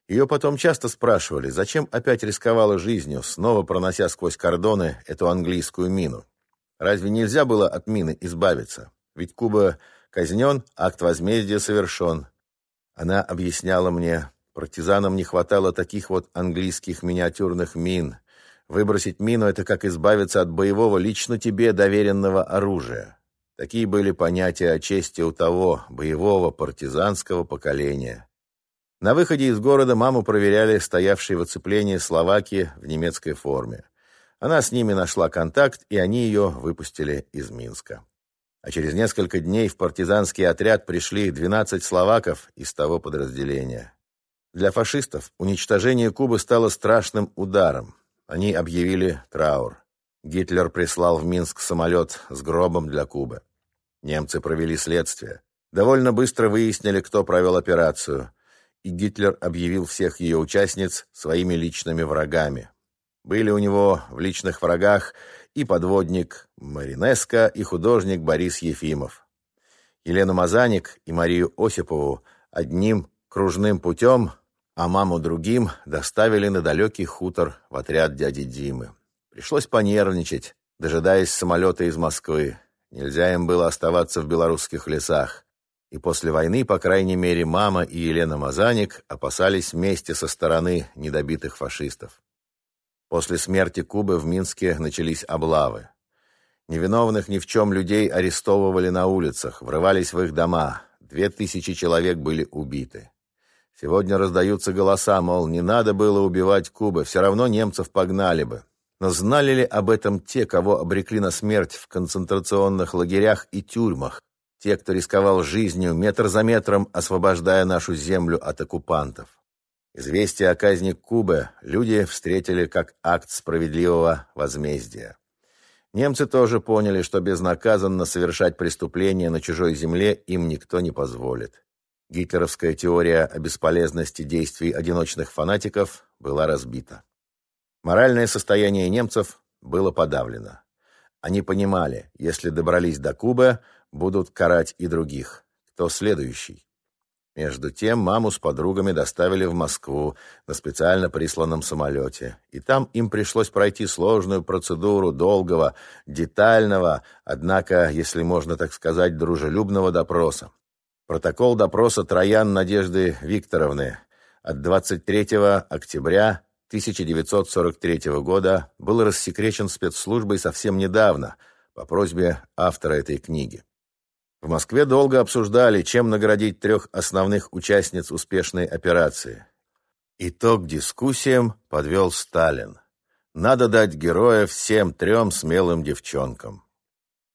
Ее потом часто спрашивали, зачем опять рисковала жизнью, снова пронося сквозь кордоны эту английскую мину. Разве нельзя было от мины избавиться? Ведь Куба казнен, акт возмездия совершен. Она объясняла мне, партизанам не хватало таких вот английских миниатюрных мин — Выбросить мину — это как избавиться от боевого лично тебе доверенного оружия. Такие были понятия о чести у того боевого партизанского поколения. На выходе из города маму проверяли стоявшие в оцеплении словаки в немецкой форме. Она с ними нашла контакт, и они ее выпустили из Минска. А через несколько дней в партизанский отряд пришли 12 словаков из того подразделения. Для фашистов уничтожение Кубы стало страшным ударом. Они объявили траур. Гитлер прислал в Минск самолет с гробом для Кубы. Немцы провели следствие. Довольно быстро выяснили, кто провел операцию. И Гитлер объявил всех ее участниц своими личными врагами. Были у него в личных врагах и подводник Маринеско, и художник Борис Ефимов. Елену Мазаник и Марию Осипову одним кружным путем а маму другим доставили на далекий хутор в отряд дяди Димы. Пришлось понервничать, дожидаясь самолета из Москвы. Нельзя им было оставаться в белорусских лесах. И после войны, по крайней мере, мама и Елена Мазаник опасались вместе со стороны недобитых фашистов. После смерти Кубы в Минске начались облавы. Невиновных ни в чем людей арестовывали на улицах, врывались в их дома. Две тысячи человек были убиты. Сегодня раздаются голоса, мол, не надо было убивать Кубы, все равно немцев погнали бы. Но знали ли об этом те, кого обрекли на смерть в концентрационных лагерях и тюрьмах? Те, кто рисковал жизнью метр за метром, освобождая нашу землю от оккупантов. Известие о казни Кубы люди встретили как акт справедливого возмездия. Немцы тоже поняли, что безнаказанно совершать преступления на чужой земле им никто не позволит. Гитлеровская теория о бесполезности действий одиночных фанатиков была разбита. Моральное состояние немцев было подавлено. Они понимали, если добрались до Кубы, будут карать и других. Кто следующий? Между тем маму с подругами доставили в Москву на специально присланном самолете. И там им пришлось пройти сложную процедуру долгого, детального, однако, если можно так сказать, дружелюбного допроса. Протокол допроса Троян Надежды Викторовны от 23 октября 1943 года был рассекречен спецслужбой совсем недавно по просьбе автора этой книги. В Москве долго обсуждали, чем наградить трех основных участниц успешной операции. Итог дискуссиям подвел Сталин. Надо дать героя всем трем смелым девчонкам.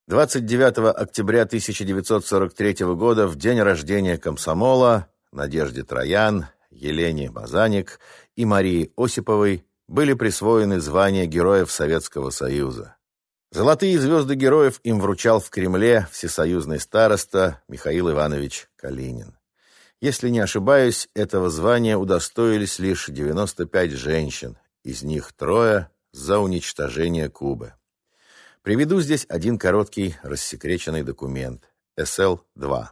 29 октября 1943 года, в день рождения комсомола, Надежде Троян, Елене Мазаник и Марии Осиповой были присвоены звания Героев Советского Союза. Золотые звезды героев им вручал в Кремле всесоюзный староста Михаил Иванович Калинин. Если не ошибаюсь, этого звания удостоились лишь 95 женщин, из них трое за уничтожение Кубы. Приведу здесь один короткий рассекреченный документ. СЛ-2.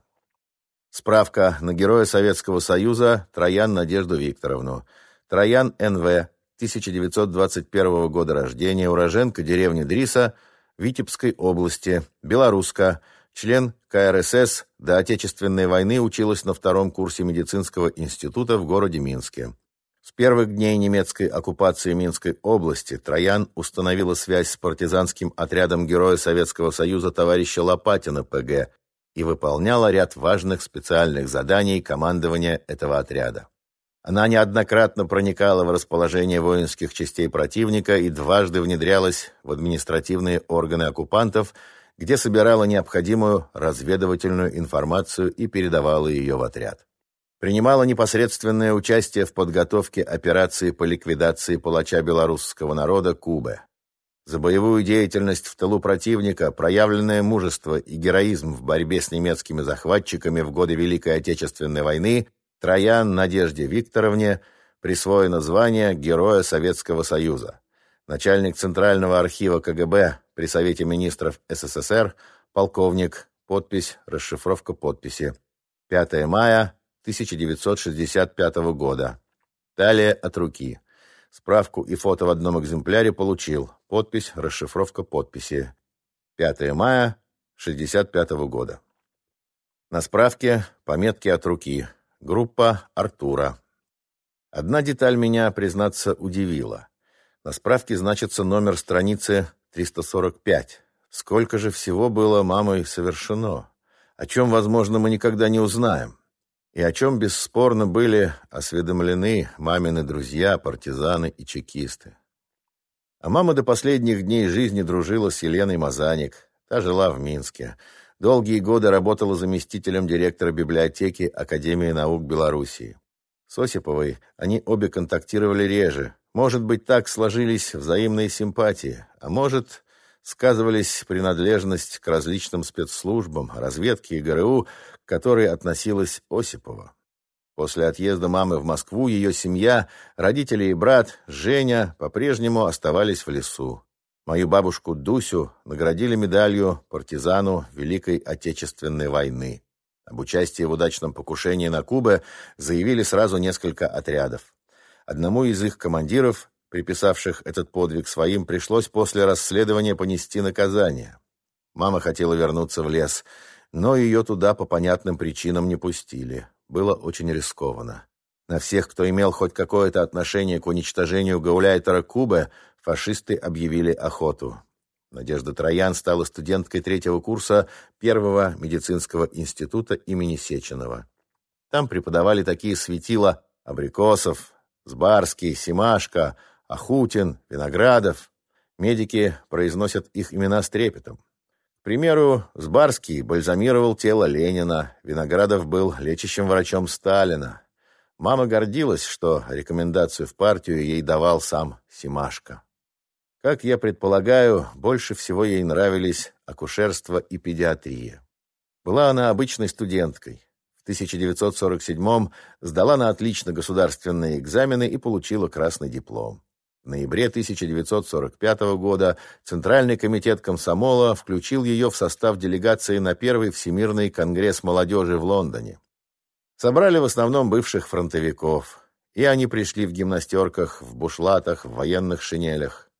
Справка на Героя Советского Союза Троян Надежду Викторовну. Троян Н.В. 1921 года рождения, уроженка деревни Дриса, Витебской области, белоруска, член КРСС, до Отечественной войны училась на втором курсе медицинского института в городе Минске. С первых дней немецкой оккупации Минской области Троян установила связь с партизанским отрядом Героя Советского Союза товарища Лопатина ПГ, и выполняла ряд важных специальных заданий командования этого отряда. Она неоднократно проникала в расположение воинских частей противника и дважды внедрялась в административные органы оккупантов, где собирала необходимую разведывательную информацию и передавала ее в отряд. Принимала непосредственное участие в подготовке операции по ликвидации палача белорусского народа Кубы. За боевую деятельность в тылу противника, проявленное мужество и героизм в борьбе с немецкими захватчиками в годы Великой Отечественной войны Троян Надежде Викторовне присвоено звание Героя Советского Союза. Начальник Центрального архива КГБ при Совете министров СССР, полковник, подпись, расшифровка подписи. 5 мая 1965 года. Далее от руки. Справку и фото в одном экземпляре получил. Подпись, расшифровка подписи. 5 мая 65 года. На справке пометки от руки. Группа Артура. Одна деталь меня, признаться, удивила. На справке значится номер страницы 345. Сколько же всего было мамой совершено? О чем, возможно, мы никогда не узнаем и о чем бесспорно были осведомлены мамины друзья, партизаны и чекисты. А мама до последних дней жизни дружила с Еленой Мазаник. Та жила в Минске. Долгие годы работала заместителем директора библиотеки Академии наук Белоруссии. С Осиповой они обе контактировали реже. Может быть, так сложились взаимные симпатии, а может, сказывались принадлежность к различным спецслужбам, разведке и ГРУ, к которой относилась Осипова. После отъезда мамы в Москву ее семья, родители и брат, Женя, по-прежнему оставались в лесу. Мою бабушку Дусю наградили медалью партизану Великой Отечественной войны. Об участии в удачном покушении на Кубе заявили сразу несколько отрядов. Одному из их командиров, приписавших этот подвиг своим, пришлось после расследования понести наказание. Мама хотела вернуться в лес – но ее туда по понятным причинам не пустили. Было очень рискованно. На всех, кто имел хоть какое-то отношение к уничтожению гауляйтера Кубы, фашисты объявили охоту. Надежда Троян стала студенткой третьего курса Первого медицинского института имени Сеченова. Там преподавали такие светила Абрикосов, Сбарский, Симашко, Ахутин, Виноградов. Медики произносят их имена с трепетом. Примеру, Сбарский бальзамировал тело Ленина, Виноградов был лечащим врачом Сталина. Мама гордилась, что рекомендацию в партию ей давал сам Симашко. Как я предполагаю, больше всего ей нравились акушерство и педиатрия. Была она обычной студенткой. В 1947 сдала на отлично государственные экзамены и получила красный диплом. В ноябре 1945 года Центральный комитет комсомола включил ее в состав делегации на Первый Всемирный конгресс молодежи в Лондоне. Собрали в основном бывших фронтовиков, и они пришли в гимнастерках, в бушлатах, в военных шинелях.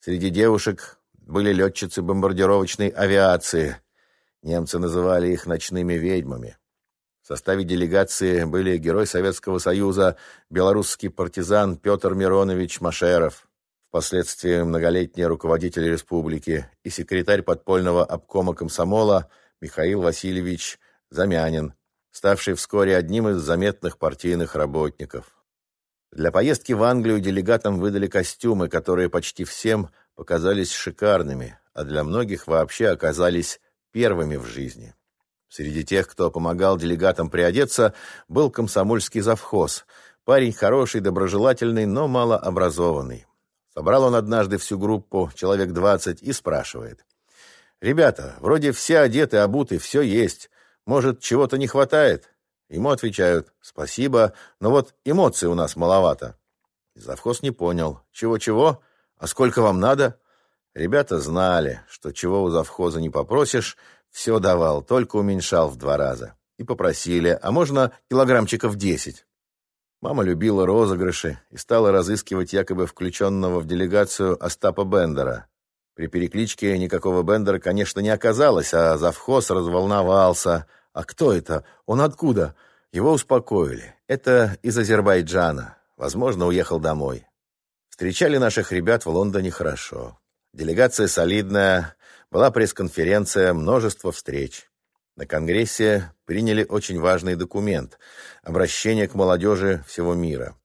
Среди девушек были летчицы бомбардировочной авиации. Немцы называли их ночными ведьмами. В составе делегации были герой Советского Союза, белорусский партизан Петр Миронович Машеров, впоследствии многолетний руководитель республики, и секретарь подпольного обкома комсомола Михаил Васильевич Замянин, ставший вскоре одним из заметных партийных работников. Для поездки в Англию делегатам выдали костюмы, которые почти всем показались шикарными, а для многих вообще оказались первыми в жизни. Среди тех, кто помогал делегатам приодеться, был комсомольский завхоз. Парень хороший, доброжелательный, но малообразованный. Собрал он однажды всю группу, человек двадцать, и спрашивает. «Ребята, вроде все одеты, обуты, все есть. Может, чего-то не хватает?» Ему отвечают «Спасибо, но вот эмоций у нас маловато». Завхоз не понял. «Чего-чего? А сколько вам надо?» Ребята знали, что чего у завхоза не попросишь, все давал, только уменьшал в два раза. И попросили, а можно килограммчиков десять. Мама любила розыгрыши и стала разыскивать якобы включенного в делегацию Остапа Бендера. При перекличке никакого Бендера, конечно, не оказалось, а завхоз разволновался – «А кто это? Он откуда?» Его успокоили. «Это из Азербайджана. Возможно, уехал домой». Встречали наших ребят в Лондоне хорошо. Делегация солидная, была пресс-конференция, множество встреч. На Конгрессе приняли очень важный документ – обращение к молодежи всего мира.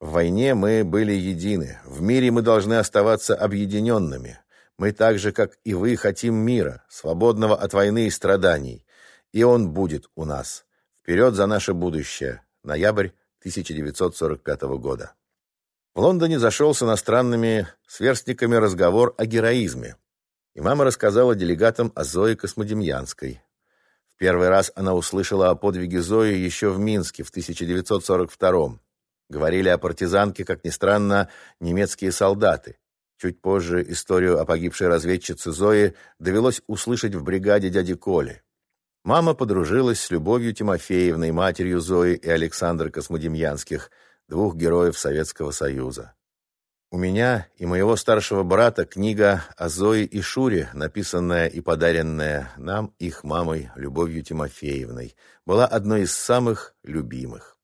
В войне мы были едины, в мире мы должны оставаться объединенными. Мы так же, как и вы, хотим мира, свободного от войны и страданий и он будет у нас. Вперед за наше будущее. Ноябрь 1945 года. В Лондоне зашел с иностранными сверстниками разговор о героизме. И мама рассказала делегатам о Зое Космодемьянской. В первый раз она услышала о подвиге Зои еще в Минске в 1942 Говорили о партизанке, как ни странно, немецкие солдаты. Чуть позже историю о погибшей разведчице Зои довелось услышать в бригаде дяди Коли. Мама подружилась с Любовью Тимофеевной, матерью Зои и Александра Космодемьянских, двух героев Советского Союза. У меня и моего старшего брата книга о Зое и Шуре, написанная и подаренная нам их мамой Любовью Тимофеевной, была одной из самых любимых.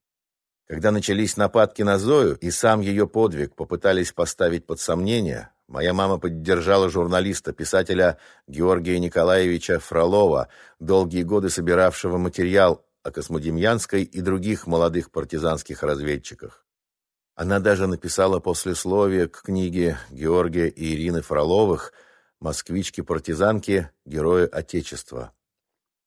Когда начались нападки на Зою и сам ее подвиг попытались поставить под сомнение, Моя мама поддержала журналиста, писателя Георгия Николаевича Фролова, долгие годы собиравшего материал о Космодемьянской и других молодых партизанских разведчиках. Она даже написала послесловие к книге Георгия и Ирины Фроловых «Москвички-партизанки. Герои Отечества».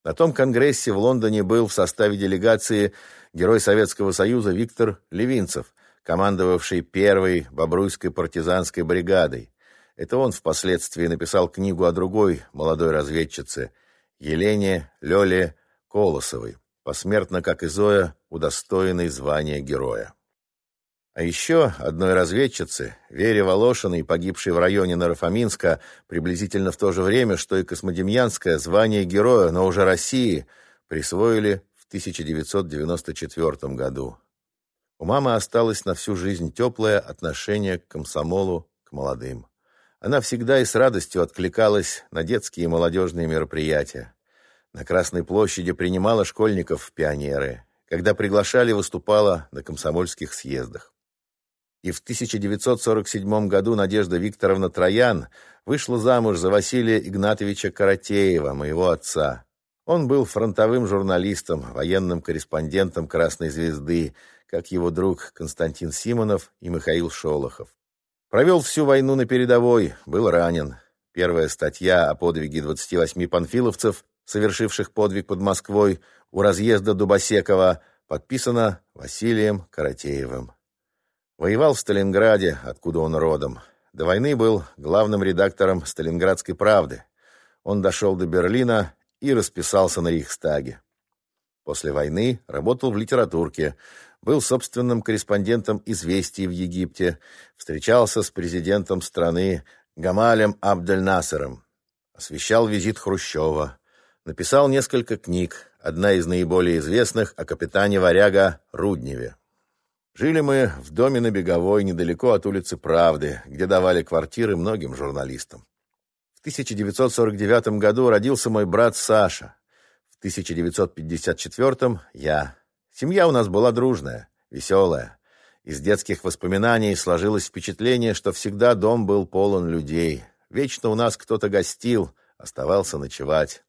На том конгрессе в Лондоне был в составе делегации герой Советского Союза Виктор Левинцев, командовавший первой Бобруйской партизанской бригадой. Это он впоследствии написал книгу о другой молодой разведчице, Елене Лёле Колосовой, посмертно, как и Зоя, удостоенной звания героя. А еще одной разведчице, Вере Волошиной, погибшей в районе Нарафаминска, приблизительно в то же время, что и Космодемьянское, звание героя, но уже России, присвоили в 1994 году. У мамы осталось на всю жизнь теплое отношение к комсомолу, к молодым. Она всегда и с радостью откликалась на детские и молодежные мероприятия. На Красной площади принимала школьников в пионеры. Когда приглашали, выступала на комсомольских съездах. И в 1947 году Надежда Викторовна Троян вышла замуж за Василия Игнатовича Каратеева, моего отца. Он был фронтовым журналистом, военным корреспондентом «Красной звезды», как его друг Константин Симонов и Михаил Шолохов. Провел всю войну на передовой, был ранен. Первая статья о подвиге 28 панфиловцев, совершивших подвиг под Москвой у разъезда Дубосекова, подписана Василием Каратеевым. Воевал в Сталинграде, откуда он родом. До войны был главным редактором «Сталинградской правды». Он дошел до Берлина и расписался на Рейхстаге. После войны работал в литературке, был собственным корреспондентом «Известий» в Египте, встречался с президентом страны Гамалем Абдель-Насером, освещал визит Хрущева, написал несколько книг, одна из наиболее известных о капитане Варяга Рудневе. Жили мы в доме на Беговой, недалеко от улицы Правды, где давали квартиры многим журналистам. В 1949 году родился мой брат Саша. В 1954 я. Семья у нас была дружная, веселая. Из детских воспоминаний сложилось впечатление, что всегда дом был полон людей. Вечно у нас кто-то гостил, оставался ночевать.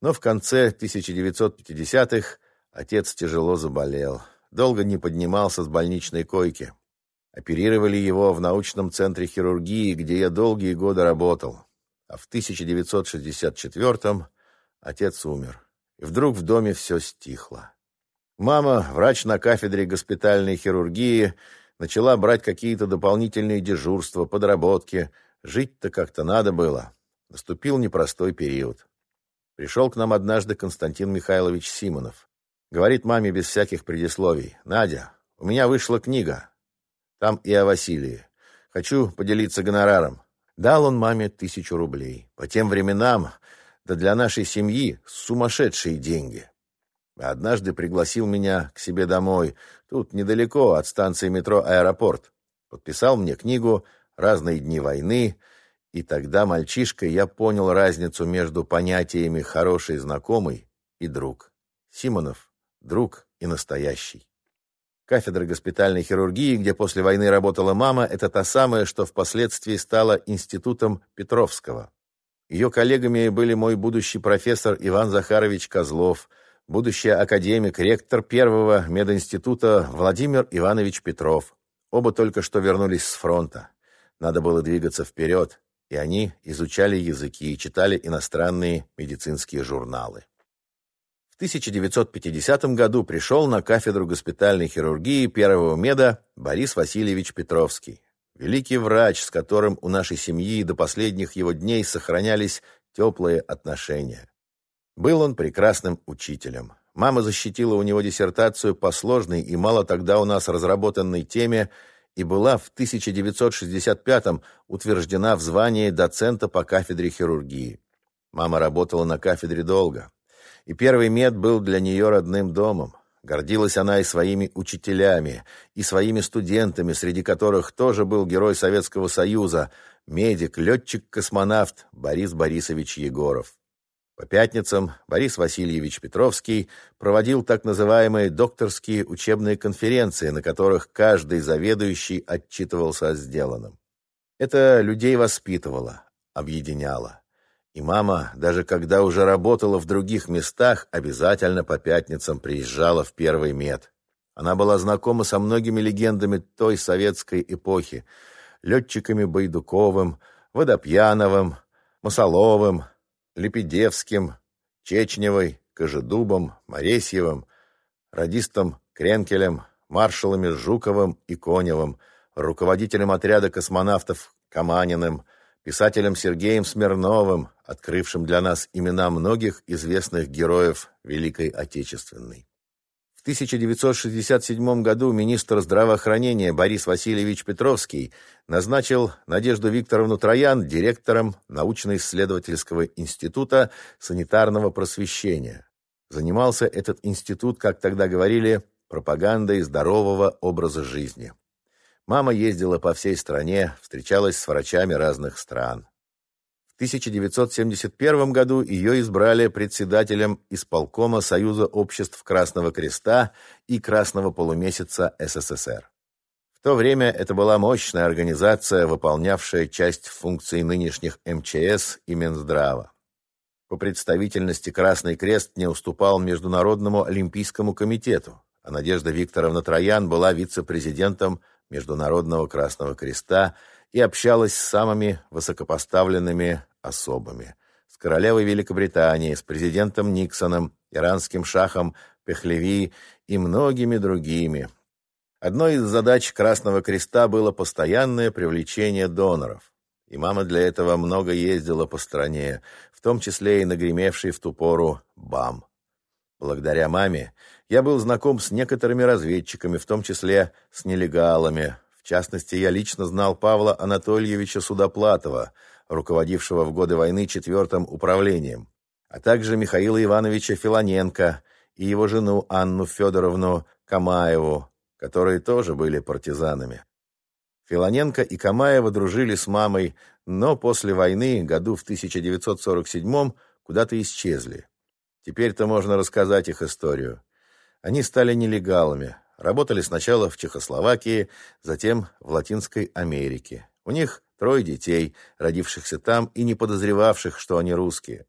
Но в конце 1950-х отец тяжело заболел долго не поднимался с больничной койки. Оперировали его в научном центре хирургии, где я долгие годы работал. А в 1964-м отец умер. И вдруг в доме все стихло. Мама, врач на кафедре госпитальной хирургии, начала брать какие-то дополнительные дежурства, подработки. Жить-то как-то надо было. Наступил непростой период. Пришел к нам однажды Константин Михайлович Симонов. Говорит маме без всяких предисловий. «Надя, у меня вышла книга. Там и о Василии. Хочу поделиться гонораром». Дал он маме тысячу рублей. По тем временам, да для нашей семьи, сумасшедшие деньги. Однажды пригласил меня к себе домой. Тут недалеко от станции метро «Аэропорт». Подписал мне книгу «Разные дни войны». И тогда мальчишкой я понял разницу между понятиями «хороший знакомый» и «друг». Симонов друг и настоящий. Кафедра госпитальной хирургии, где после войны работала мама, это та самая, что впоследствии стала институтом Петровского. Ее коллегами были мой будущий профессор Иван Захарович Козлов, будущий академик, ректор первого мединститута Владимир Иванович Петров. Оба только что вернулись с фронта. Надо было двигаться вперед, и они изучали языки и читали иностранные медицинские журналы. 1950 году пришел на кафедру госпитальной хирургии первого меда Борис Васильевич Петровский. Великий врач, с которым у нашей семьи до последних его дней сохранялись теплые отношения. Был он прекрасным учителем. Мама защитила у него диссертацию по сложной и мало тогда у нас разработанной теме и была в 1965-м утверждена в звании доцента по кафедре хирургии. Мама работала на кафедре долго и первый мед был для нее родным домом. Гордилась она и своими учителями, и своими студентами, среди которых тоже был герой Советского Союза, медик, летчик-космонавт Борис Борисович Егоров. По пятницам Борис Васильевич Петровский проводил так называемые докторские учебные конференции, на которых каждый заведующий отчитывался о сделанном. Это людей воспитывало, объединяло. И мама, даже когда уже работала в других местах, обязательно по пятницам приезжала в первый мед. Она была знакома со многими легендами той советской эпохи. Летчиками Байдуковым, Водопьяновым, Масоловым, Лепедевским, Чечневой, Кожедубом, Моресьевым, радистом Кренкелем, маршалами Жуковым и Коневым, руководителем отряда космонавтов Каманиным – писателем Сергеем Смирновым, открывшим для нас имена многих известных героев Великой Отечественной. В 1967 году министр здравоохранения Борис Васильевич Петровский назначил Надежду Викторовну Троян директором научно-исследовательского института санитарного просвещения. Занимался этот институт, как тогда говорили, пропагандой здорового образа жизни. Мама ездила по всей стране, встречалась с врачами разных стран. В 1971 году ее избрали председателем исполкома Союза обществ Красного Креста и Красного полумесяца СССР. В то время это была мощная организация, выполнявшая часть функций нынешних МЧС и Минздрава. По представительности Красный Крест не уступал Международному олимпийскому комитету, а Надежда Викторовна Троян была вице-президентом Международного Красного Креста и общалась с самыми высокопоставленными особами. С королевой Великобритании, с президентом Никсоном, иранским шахом Пехлеви и многими другими. Одной из задач Красного Креста было постоянное привлечение доноров. И мама для этого много ездила по стране, в том числе и нагремевший в ту пору БАМ. Благодаря маме я был знаком с некоторыми разведчиками, в том числе с нелегалами. В частности, я лично знал Павла Анатольевича Судоплатова, руководившего в годы войны четвертым управлением, а также Михаила Ивановича Филоненко и его жену Анну Федоровну Камаеву, которые тоже были партизанами. Филоненко и Камаева дружили с мамой, но после войны, году в 1947 куда-то исчезли. Теперь-то можно рассказать их историю. Они стали нелегалами, работали сначала в Чехословакии, затем в Латинской Америке. У них трое детей, родившихся там и не подозревавших, что они русские.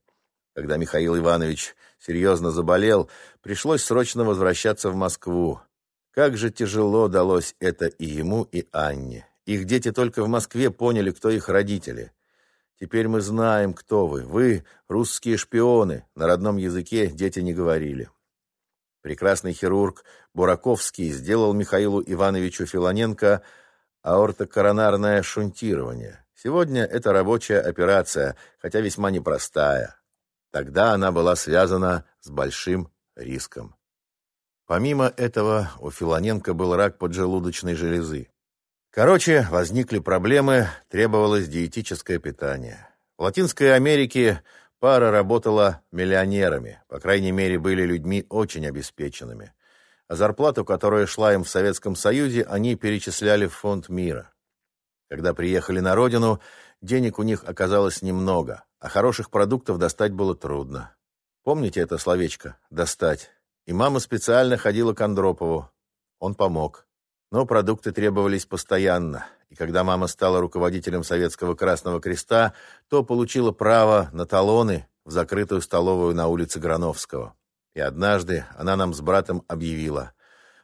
Когда Михаил Иванович серьезно заболел, пришлось срочно возвращаться в Москву. Как же тяжело далось это и ему, и Анне. Их дети только в Москве поняли, кто их родители. Теперь мы знаем, кто вы. Вы русские шпионы. На родном языке дети не говорили. Прекрасный хирург Бураковский сделал Михаилу Ивановичу Филоненко аортокоронарное шунтирование. Сегодня это рабочая операция, хотя весьма непростая. Тогда она была связана с большим риском. Помимо этого, у Филоненко был рак поджелудочной железы. Короче, возникли проблемы, требовалось диетическое питание. В Латинской Америке пара работала миллионерами, по крайней мере, были людьми очень обеспеченными. А зарплату, которая шла им в Советском Союзе, они перечисляли в фонд мира. Когда приехали на родину, денег у них оказалось немного, а хороших продуктов достать было трудно. Помните это словечко «достать»? И мама специально ходила к Андропову. Он помог. Но продукты требовались постоянно, и когда мама стала руководителем Советского Красного Креста, то получила право на талоны в закрытую столовую на улице Грановского. И однажды она нам с братом объявила.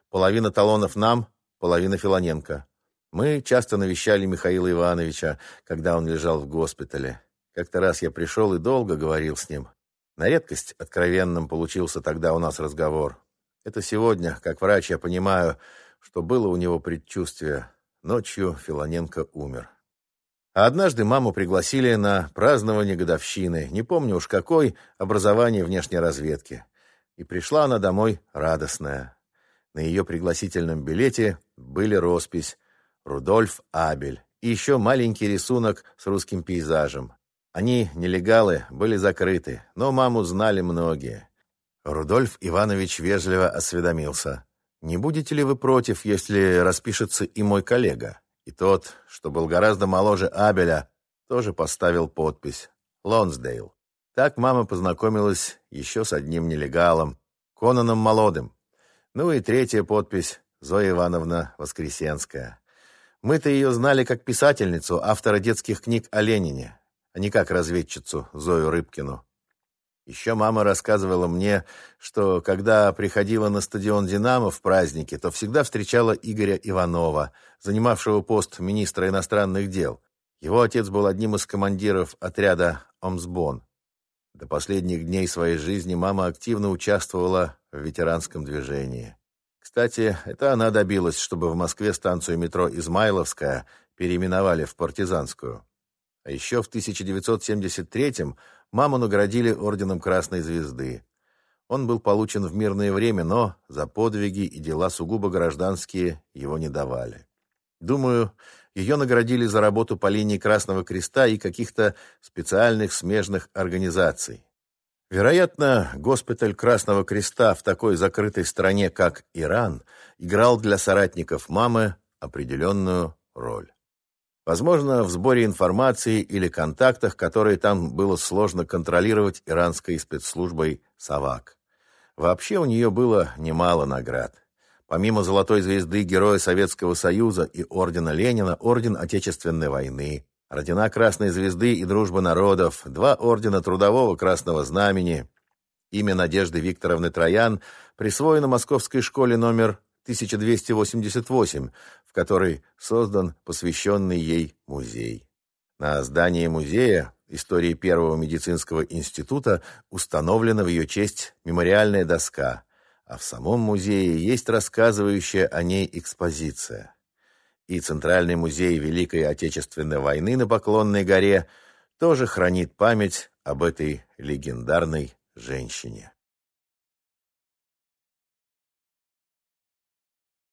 Половина талонов нам, половина Филоненко. Мы часто навещали Михаила Ивановича, когда он лежал в госпитале. Как-то раз я пришел и долго говорил с ним. На редкость откровенным получился тогда у нас разговор. Это сегодня, как врач, я понимаю, что было у него предчувствие. Ночью Филоненко умер. А однажды маму пригласили на празднование годовщины, не помню уж какой, образование внешней разведки. И пришла она домой радостная. На ее пригласительном билете были роспись «Рудольф Абель» и еще маленький рисунок с русским пейзажем. Они, нелегалы, были закрыты, но маму знали многие. Рудольф Иванович вежливо осведомился. Не будете ли вы против, если распишется и мой коллега? И тот, что был гораздо моложе Абеля, тоже поставил подпись «Лонсдейл». Так мама познакомилась еще с одним нелегалом, Конаном Молодым. Ну и третья подпись Зоя Ивановна Воскресенская. Мы-то ее знали как писательницу, автора детских книг о Ленине, а не как разведчицу Зою Рыбкину. Еще мама рассказывала мне, что когда приходила на стадион «Динамо» в праздники, то всегда встречала Игоря Иванова, занимавшего пост министра иностранных дел. Его отец был одним из командиров отряда «Омсбон». До последних дней своей жизни мама активно участвовала в ветеранском движении. Кстати, это она добилась, чтобы в Москве станцию метро «Измайловская» переименовали в «Партизанскую». А еще в 1973-м Маму наградили орденом Красной Звезды. Он был получен в мирное время, но за подвиги и дела сугубо гражданские его не давали. Думаю, ее наградили за работу по линии Красного Креста и каких-то специальных смежных организаций. Вероятно, госпиталь Красного Креста в такой закрытой стране, как Иран, играл для соратников мамы определенную роль. Возможно, в сборе информации или контактах, которые там было сложно контролировать иранской спецслужбой «Савак». Вообще у нее было немало наград. Помимо Золотой звезды Героя Советского Союза и Ордена Ленина, Орден Отечественной войны, Ордена Красной Звезды и Дружбы народов, два Ордена Трудового Красного Знамени. Имя Надежды Викторовны Троян присвоено Московской школе номер 1288, в которой создан посвященный ей музей. На здании музея истории Первого медицинского института установлена в ее честь мемориальная доска, а в самом музее есть рассказывающая о ней экспозиция. И Центральный музей Великой Отечественной войны на Поклонной горе тоже хранит память об этой легендарной женщине.